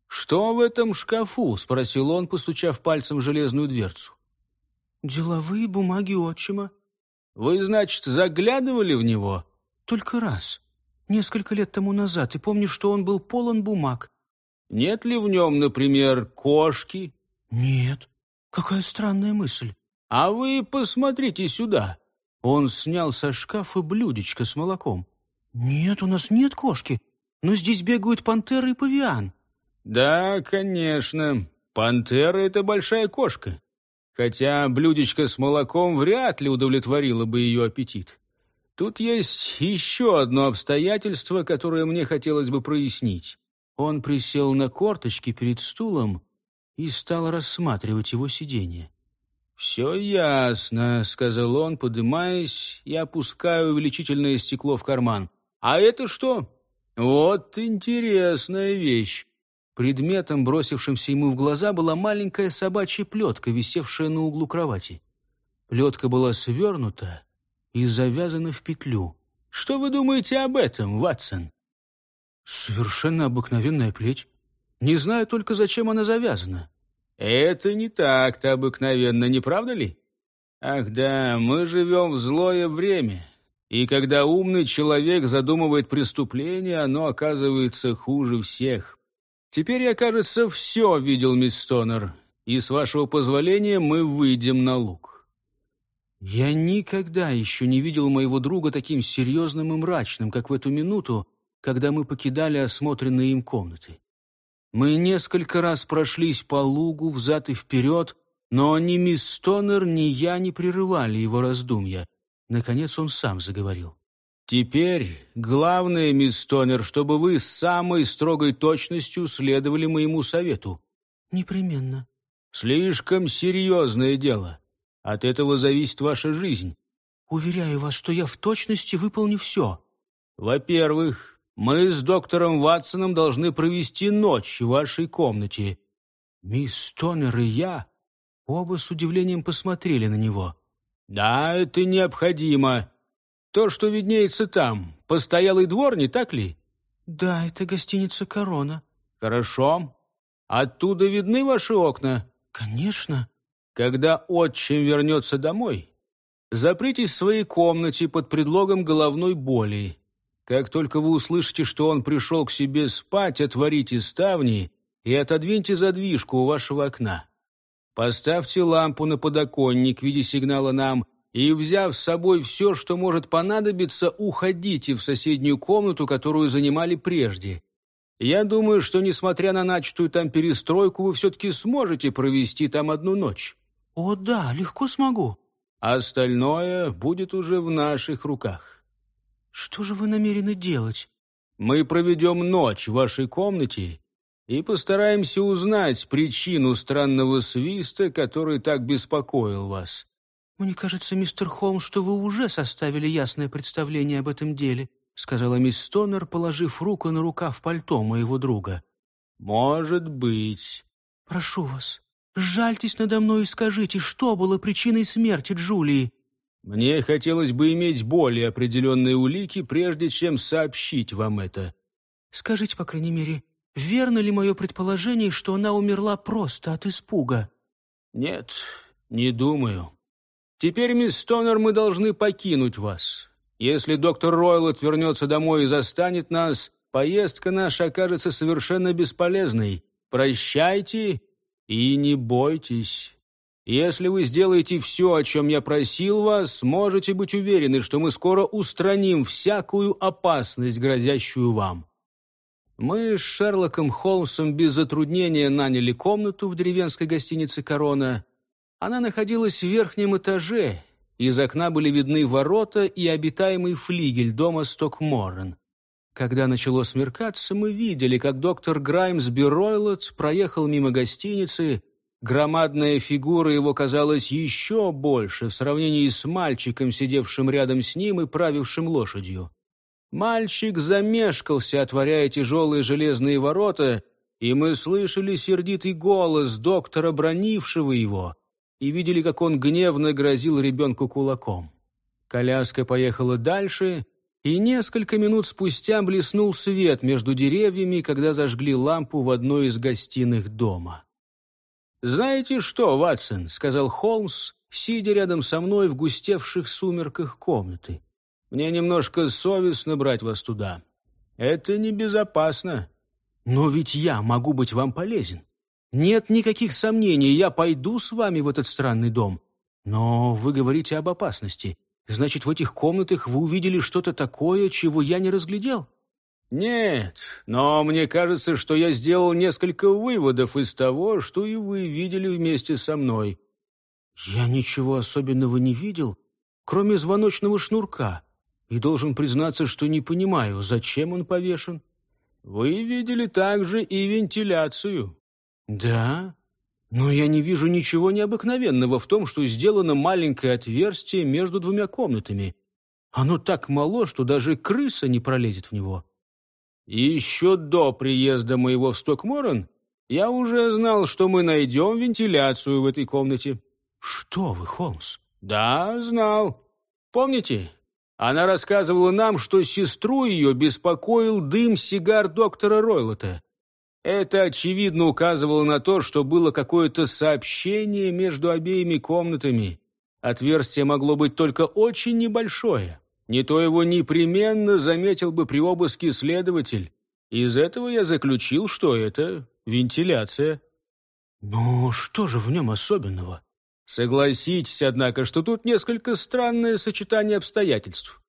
«Что в этом шкафу?» — спросил он, постучав пальцем в железную дверцу. «Деловые бумаги отчима». «Вы, значит, заглядывали в него?» «Только раз. Несколько лет тому назад, и помню, что он был полон бумаг. Нет ли в нем, например, кошки? Нет. Какая странная мысль. А вы посмотрите сюда. Он снял со шкафа блюдечко с молоком. Нет, у нас нет кошки. Но здесь бегают пантеры и павиан. Да, конечно. Пантера — это большая кошка. Хотя блюдечко с молоком вряд ли удовлетворило бы ее аппетит. Тут есть еще одно обстоятельство, которое мне хотелось бы прояснить. Он присел на корточки перед стулом и стал рассматривать его сиденье. «Все ясно», — сказал он, подымаясь и опуская увеличительное стекло в карман. «А это что?» «Вот интересная вещь». Предметом, бросившимся ему в глаза, была маленькая собачья плетка, висевшая на углу кровати. Плетка была свернута и завязана в петлю. «Что вы думаете об этом, Ватсон?» «Совершенно обыкновенная плеть. Не знаю только, зачем она завязана». «Это не так-то обыкновенно, не правда ли? Ах да, мы живем в злое время, и когда умный человек задумывает преступление, оно оказывается хуже всех. Теперь я, кажется, все видел, мисс Стонер, и, с вашего позволения, мы выйдем на луг». Я никогда еще не видел моего друга таким серьезным и мрачным, как в эту минуту, когда мы покидали осмотренные им комнаты. Мы несколько раз прошлись по лугу взад и вперед, но ни мисс Стонер, ни я не прерывали его раздумья. Наконец он сам заговорил. «Теперь главное, мисс Стонер, чтобы вы с самой строгой точностью следовали моему совету». «Непременно». «Слишком серьезное дело. От этого зависит ваша жизнь». «Уверяю вас, что я в точности выполню все». «Во-первых, мы с доктором Ватсоном должны провести ночь в вашей комнате». Мисс Тонер и я оба с удивлением посмотрели на него. «Да, это необходимо. То, что виднеется там, постоялый двор, не так ли?» «Да, это гостиница «Корона». «Хорошо. Оттуда видны ваши окна?» «Конечно». «Когда отчим вернется домой, запритесь в своей комнате под предлогом головной боли. Как только вы услышите, что он пришел к себе спать, отворите ставни и отодвиньте задвижку у вашего окна. Поставьте лампу на подоконник в виде сигнала нам и, взяв с собой все, что может понадобиться, уходите в соседнюю комнату, которую занимали прежде. Я думаю, что, несмотря на начатую там перестройку, вы все-таки сможете провести там одну ночь. О, да, легко смогу. Остальное будет уже в наших руках. «Что же вы намерены делать?» «Мы проведем ночь в вашей комнате и постараемся узнать причину странного свиста, который так беспокоил вас». «Мне кажется, мистер Холмс, что вы уже составили ясное представление об этом деле», сказала мисс Стонер, положив руку на рукав пальто моего друга. «Может быть». «Прошу вас, жальтесь надо мной и скажите, что было причиной смерти Джулии?» Мне хотелось бы иметь более определенные улики, прежде чем сообщить вам это. Скажите, по крайней мере, верно ли мое предположение, что она умерла просто от испуга? Нет, не думаю. Теперь, мисс Стонер, мы должны покинуть вас. Если доктор Ройлот вернется домой и застанет нас, поездка наша окажется совершенно бесполезной. Прощайте и не бойтесь. Если вы сделаете все, о чем я просил вас, можете быть уверены, что мы скоро устраним всякую опасность, грозящую вам». Мы с Шерлоком Холмсом без затруднения наняли комнату в деревенской гостинице «Корона». Она находилась в верхнем этаже. Из окна были видны ворота и обитаемый флигель дома Стокморрен. Когда начало смеркаться, мы видели, как доктор Граймс Биройлот проехал мимо гостиницы, Громадная фигура его казалась еще больше в сравнении с мальчиком, сидевшим рядом с ним и правившим лошадью. Мальчик замешкался, отворяя тяжелые железные ворота, и мы слышали сердитый голос доктора, бронившего его, и видели, как он гневно грозил ребенку кулаком. Коляска поехала дальше, и несколько минут спустя блеснул свет между деревьями, когда зажгли лампу в одной из гостиных дома. «Знаете что, Ватсон?» — сказал Холмс, сидя рядом со мной в густевших сумерках комнаты. «Мне немножко совестно брать вас туда. Это небезопасно. Но ведь я могу быть вам полезен. Нет никаких сомнений, я пойду с вами в этот странный дом. Но вы говорите об опасности. Значит, в этих комнатах вы увидели что-то такое, чего я не разглядел?» «Нет, но мне кажется, что я сделал несколько выводов из того, что и вы видели вместе со мной». «Я ничего особенного не видел, кроме звоночного шнурка. и должен признаться, что не понимаю, зачем он повешен. Вы видели также и вентиляцию. Да, но я не вижу ничего необыкновенного в том, что сделано маленькое отверстие между двумя комнатами. Оно так мало, что даже крыса не пролезет в него. И еще до приезда моего в Стокморрен я уже знал, что мы найдем вентиляцию в этой комнате. Что вы, Холмс? Да, знал. Помните, она рассказывала нам, что сестру ее беспокоил дым сигар доктора Ройлота. Это, очевидно, указывало на то, что было какое-то сообщение между обеими комнатами. Отверстие могло быть только очень небольшое. Не то его непременно заметил бы при обыске следователь. Из этого я заключил, что это вентиляция. Но что же в нем особенного? Согласитесь, однако, что тут несколько странное сочетание обстоятельств.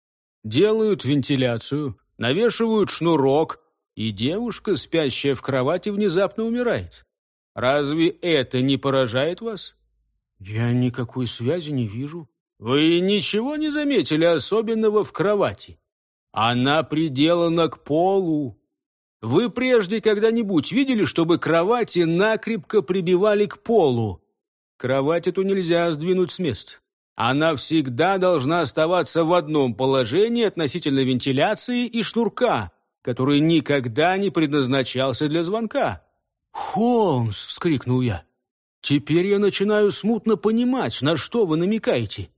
Делают вентиляцию, навешивают шнурок, и девушка, спящая в кровати, внезапно умирает. Разве это не поражает вас? Я никакой связи не вижу. Вы ничего не заметили особенного в кровати? Она приделана к полу. Вы прежде когда-нибудь видели, чтобы кровати накрепко прибивали к полу? Кровать эту нельзя сдвинуть с места. Она всегда должна оставаться в одном положении относительно вентиляции и шнурка, который никогда не предназначался для звонка. «Холмс!» — вскрикнул я. «Теперь я начинаю смутно понимать, на что вы намекаете.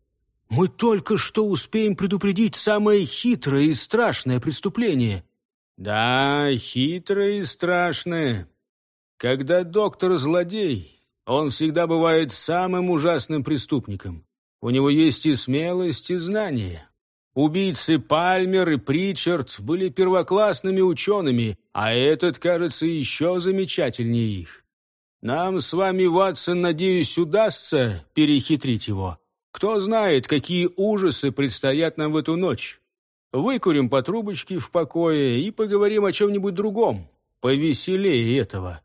Мы только что успеем предупредить самое хитрое и страшное преступление». «Да, хитрое и страшное. Когда доктор злодей, он всегда бывает самым ужасным преступником. У него есть и смелость, и знания. Убийцы Пальмер и Причард были первоклассными учеными, а этот, кажется, еще замечательнее их. Нам с вами, Ватсон, надеюсь, удастся перехитрить его. Кто знает, какие ужасы предстоят нам в эту ночь. Выкурим по трубочке в покое и поговорим о чем-нибудь другом, повеселее этого».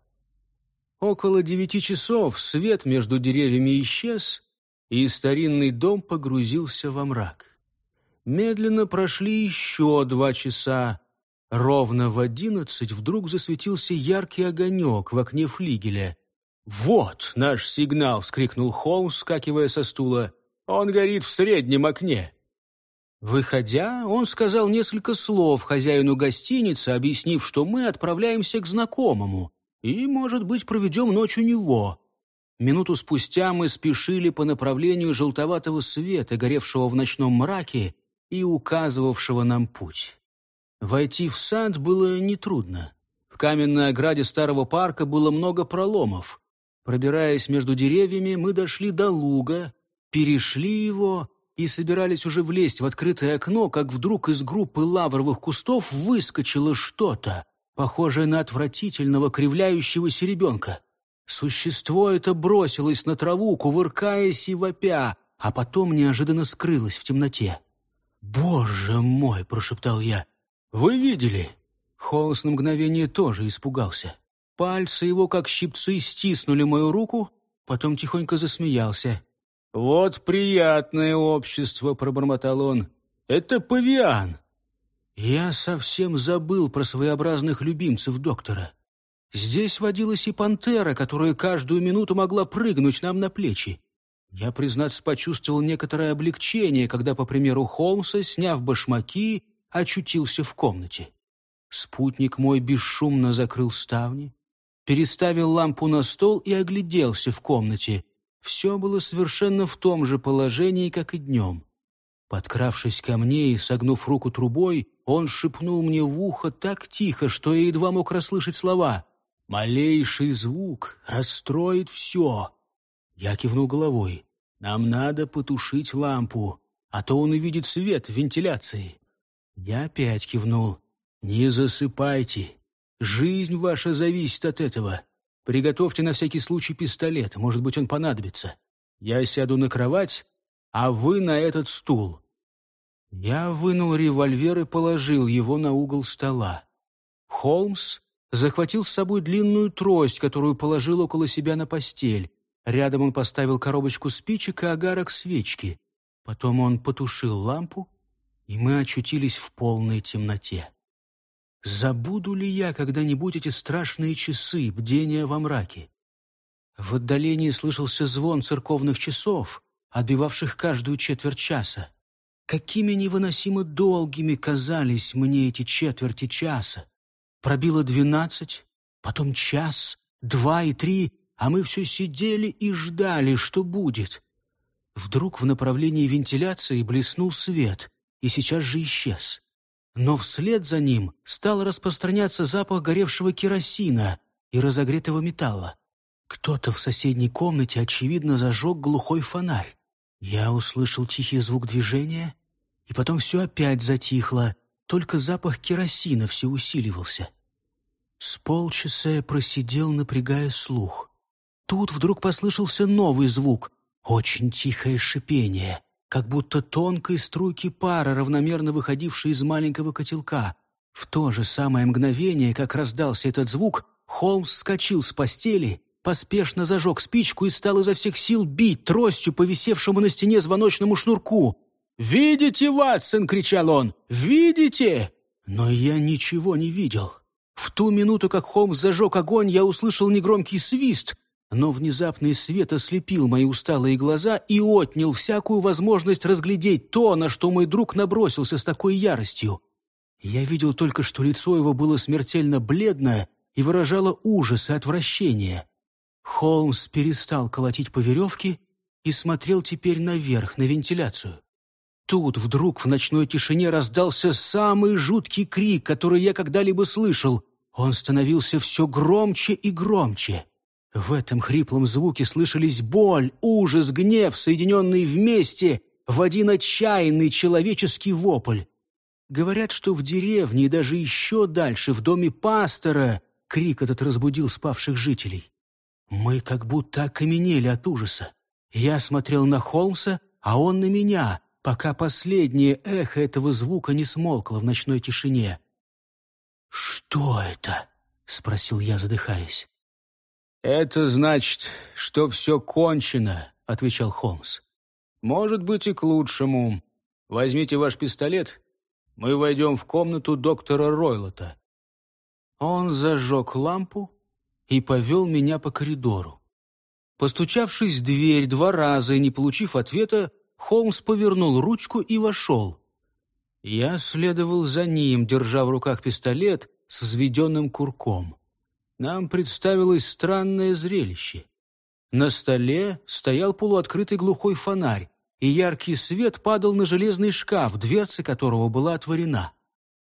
Около девяти часов свет между деревьями исчез, и старинный дом погрузился во мрак. Медленно прошли еще два часа. Ровно в одиннадцать вдруг засветился яркий огонек в окне флигеля. «Вот наш сигнал!» — вскрикнул Холмс, скакивая со стула. «Он горит в среднем окне!» Выходя, он сказал несколько слов хозяину гостиницы, объяснив, что мы отправляемся к знакомому и, может быть, проведем ночь у него. Минуту спустя мы спешили по направлению желтоватого света, горевшего в ночном мраке и указывавшего нам путь. Войти в сад было нетрудно. В каменной ограде старого парка было много проломов. Пробираясь между деревьями, мы дошли до луга, перешли его и собирались уже влезть в открытое окно, как вдруг из группы лавровых кустов выскочило что-то похожее на отвратительного кривляющегося ребенка. Существо это бросилось на траву, кувыркаясь и вопя, а потом неожиданно скрылось в темноте. «Боже мой!» — прошептал я. «Вы видели?» Холос на мгновение тоже испугался. Пальцы его, как щипцы, стиснули мою руку, потом тихонько засмеялся. «Вот приятное общество!» — пробормотал он. «Это павиан. Я совсем забыл про своеобразных любимцев доктора. Здесь водилась и пантера, которая каждую минуту могла прыгнуть нам на плечи. Я, признаться, почувствовал некоторое облегчение, когда, по примеру Холмса, сняв башмаки, очутился в комнате. Спутник мой бесшумно закрыл ставни, переставил лампу на стол и огляделся в комнате. Все было совершенно в том же положении, как и днем. Подкравшись ко мне и согнув руку трубой, он шепнул мне в ухо так тихо, что я едва мог расслышать слова. «Малейший звук расстроит все». Я кивнул головой. «Нам надо потушить лампу, а то он увидит свет в вентиляции». Я опять кивнул. «Не засыпайте. Жизнь ваша зависит от этого. Приготовьте на всякий случай пистолет, может быть, он понадобится. Я сяду на кровать, а вы на этот стул. Я вынул револьвер и положил его на угол стола. Холмс захватил с собой длинную трость, которую положил около себя на постель. Рядом он поставил коробочку спичек и огарок свечки. Потом он потушил лампу и мы очутились в полной темноте. Забуду ли я когда-нибудь эти страшные часы бдения во мраке? В отдалении слышался звон церковных часов, отбивавших каждую четверть часа. Какими невыносимо долгими казались мне эти четверти часа. Пробило двенадцать, потом час, два и три, а мы все сидели и ждали, что будет. Вдруг в направлении вентиляции блеснул свет и сейчас же исчез. Но вслед за ним стал распространяться запах горевшего керосина и разогретого металла. Кто-то в соседней комнате, очевидно, зажег глухой фонарь. Я услышал тихий звук движения, и потом все опять затихло, только запах керосина все усиливался. С полчаса я просидел, напрягая слух. Тут вдруг послышался новый звук, очень тихое шипение, как будто тонкой струйки пара, равномерно выходившей из маленького котелка. В то же самое мгновение, как раздался этот звук, Холмс вскочил с постели поспешно зажег спичку и стал изо всех сил бить тростью по висевшему на стене звоночному шнурку. «Видите, Ватсон!» — кричал он. «Видите?» Но я ничего не видел. В ту минуту, как Холмс зажег огонь, я услышал негромкий свист, но внезапный свет ослепил мои усталые глаза и отнял всякую возможность разглядеть то, на что мой друг набросился с такой яростью. Я видел только, что лицо его было смертельно бледное и выражало ужас и отвращение. Холмс перестал колотить по веревке и смотрел теперь наверх, на вентиляцию. Тут вдруг в ночной тишине раздался самый жуткий крик, который я когда-либо слышал. Он становился все громче и громче. В этом хриплом звуке слышались боль, ужас, гнев, соединенные вместе в один отчаянный человеческий вопль. Говорят, что в деревне и даже еще дальше, в доме пастора, крик этот разбудил спавших жителей. Мы как будто окаменели от ужаса. Я смотрел на Холмса, а он на меня, пока последнее эхо этого звука не смолкло в ночной тишине. «Что это?» — спросил я, задыхаясь. «Это значит, что все кончено», — отвечал Холмс. «Может быть и к лучшему. Возьмите ваш пистолет. Мы войдем в комнату доктора Ройлота». Он зажег лампу, и повел меня по коридору. Постучавшись в дверь два раза и не получив ответа, Холмс повернул ручку и вошел. Я следовал за ним, держа в руках пистолет с взведенным курком. Нам представилось странное зрелище. На столе стоял полуоткрытый глухой фонарь, и яркий свет падал на железный шкаф, дверца которого была отворена.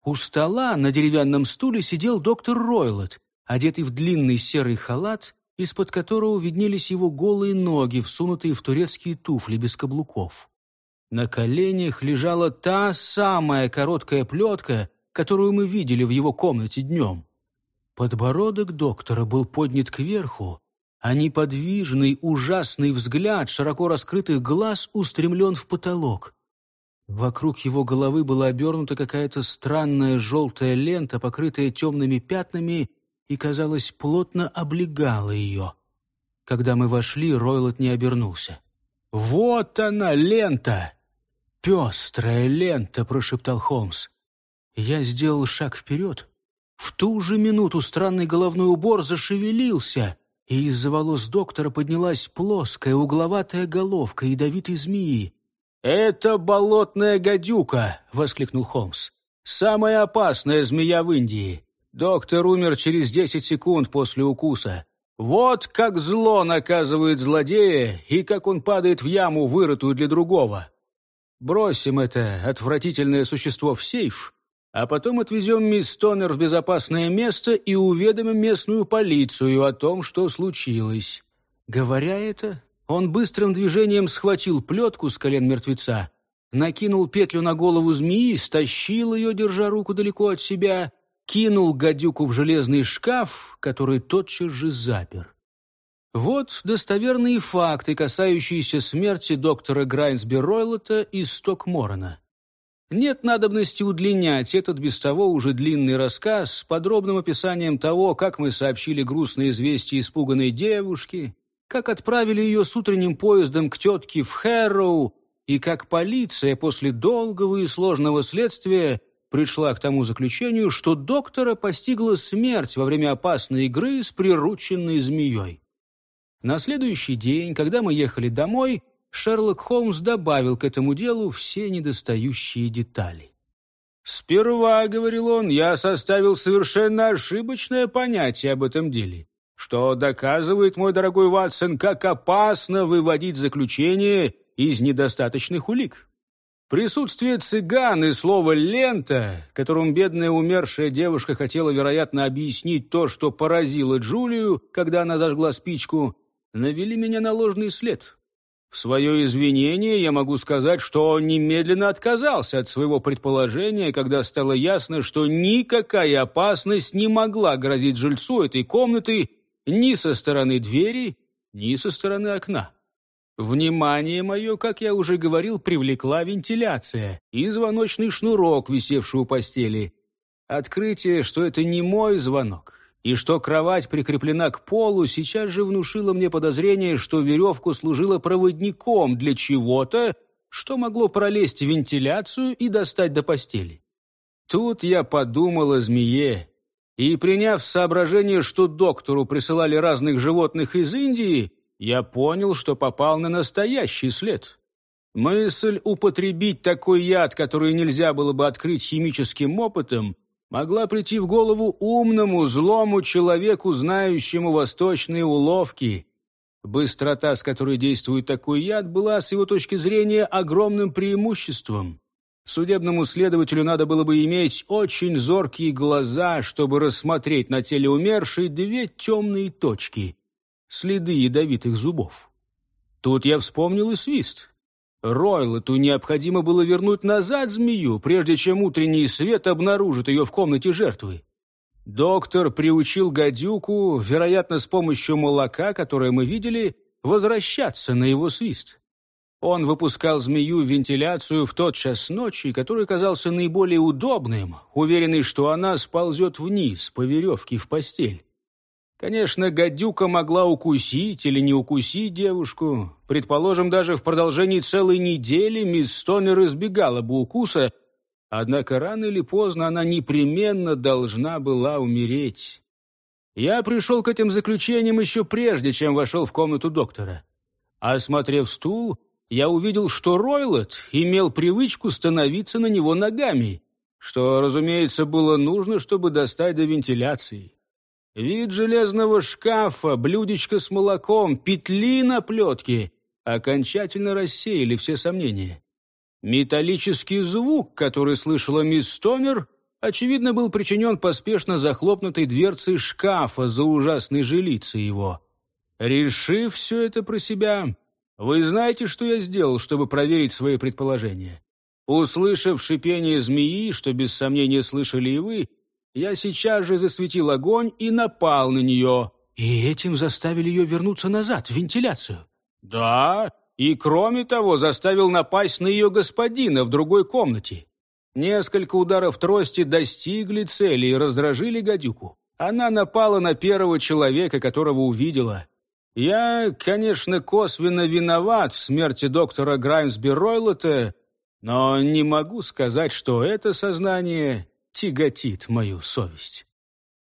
У стола на деревянном стуле сидел доктор Ройлот одетый в длинный серый халат, из-под которого виднелись его голые ноги, всунутые в турецкие туфли без каблуков. На коленях лежала та самая короткая плетка, которую мы видели в его комнате днем. Подбородок доктора был поднят кверху, а неподвижный, ужасный взгляд широко раскрытых глаз устремлен в потолок. Вокруг его головы была обернута какая-то странная желтая лента, покрытая темными пятнами и, казалось, плотно облегала ее. Когда мы вошли, Ройлот не обернулся. «Вот она, лента!» «Пестрая лента!» — прошептал Холмс. Я сделал шаг вперед. В ту же минуту странный головной убор зашевелился, и из-за волос доктора поднялась плоская угловатая головка ядовитой змеи. «Это болотная гадюка!» — воскликнул Холмс. «Самая опасная змея в Индии. Доктор умер через десять секунд после укуса. Вот как зло наказывает злодея и как он падает в яму, вырытую для другого. Бросим это отвратительное существо в сейф, а потом отвезем мисс Тоннер в безопасное место и уведомим местную полицию о том, что случилось». Говоря это, он быстрым движением схватил плетку с колен мертвеца, накинул петлю на голову змеи, стащил ее, держа руку далеко от себя, кинул гадюку в железный шкаф, который тотчас же запер. Вот достоверные факты, касающиеся смерти доктора Грайнсби Ройлота из Стокморона. Нет надобности удлинять этот без того уже длинный рассказ с подробным описанием того, как мы сообщили грустное известие испуганной девушке, как отправили ее с утренним поездом к тетке в Хэрроу и как полиция после долгого и сложного следствия пришла к тому заключению, что доктора постигла смерть во время опасной игры с прирученной змеей. На следующий день, когда мы ехали домой, Шерлок Холмс добавил к этому делу все недостающие детали. «Сперва, — говорил он, — я составил совершенно ошибочное понятие об этом деле, что доказывает, мой дорогой Ватсон, как опасно выводить заключение из недостаточных улик. Присутствие цыган и слово «лента», которым бедная умершая девушка хотела, вероятно, объяснить то, что поразило Джулию, когда она зажгла спичку, навели меня на ложный след. В свое извинение я могу сказать, что он немедленно отказался от своего предположения, когда стало ясно, что никакая опасность не могла грозить жильцу этой комнаты ни со стороны двери, ни со стороны окна. Внимание мое, как я уже говорил, привлекла вентиляция и звоночный шнурок, висевший у постели. Открытие, что это не мой звонок, и что кровать прикреплена к полу, сейчас же внушило мне подозрение, что веревку служила проводником для чего-то, что могло пролезть в вентиляцию и достать до постели. Тут я подумал о змее, и, приняв соображение, что доктору присылали разных животных из Индии, я понял, что попал на настоящий след. Мысль употребить такой яд, который нельзя было бы открыть химическим опытом, могла прийти в голову умному, злому человеку, знающему восточные уловки. Быстрота, с которой действует такой яд, была, с его точки зрения, огромным преимуществом. Судебному следователю надо было бы иметь очень зоркие глаза, чтобы рассмотреть на теле умершей две темные точки — следы ядовитых зубов. Тут я вспомнил и свист. Ройлоту необходимо было вернуть назад змею, прежде чем утренний свет обнаружит ее в комнате жертвы. Доктор приучил гадюку, вероятно, с помощью молока, которое мы видели, возвращаться на его свист. Он выпускал змею в вентиляцию в тот час ночи, который казался наиболее удобным, уверенный, что она сползет вниз по веревке в постель. Конечно, гадюка могла укусить или не укусить девушку. Предположим, даже в продолжении целой недели мисс Стонер избегала бы укуса, однако рано или поздно она непременно должна была умереть. Я пришел к этим заключениям еще прежде, чем вошел в комнату доктора. Осмотрев стул, я увидел, что Ройлот имел привычку становиться на него ногами, что, разумеется, было нужно, чтобы достать до вентиляции. Вид железного шкафа, блюдечко с молоком, петли на плетке окончательно рассеяли все сомнения. Металлический звук, который слышала мисс Стомер, очевидно, был причинен поспешно захлопнутой дверцей шкафа за ужасной жилицей его. Решив все это про себя, вы знаете, что я сделал, чтобы проверить свои предположения? Услышав шипение змеи, что без сомнения слышали и вы, я сейчас же засветил огонь и напал на нее. И этим заставили ее вернуться назад, в вентиляцию. Да, и кроме того заставил напасть на ее господина в другой комнате. Несколько ударов трости достигли цели и раздражили гадюку. Она напала на первого человека, которого увидела. Я, конечно, косвенно виноват в смерти доктора Граймсби Ройлота, но не могу сказать, что это сознание тяготит мою совесть.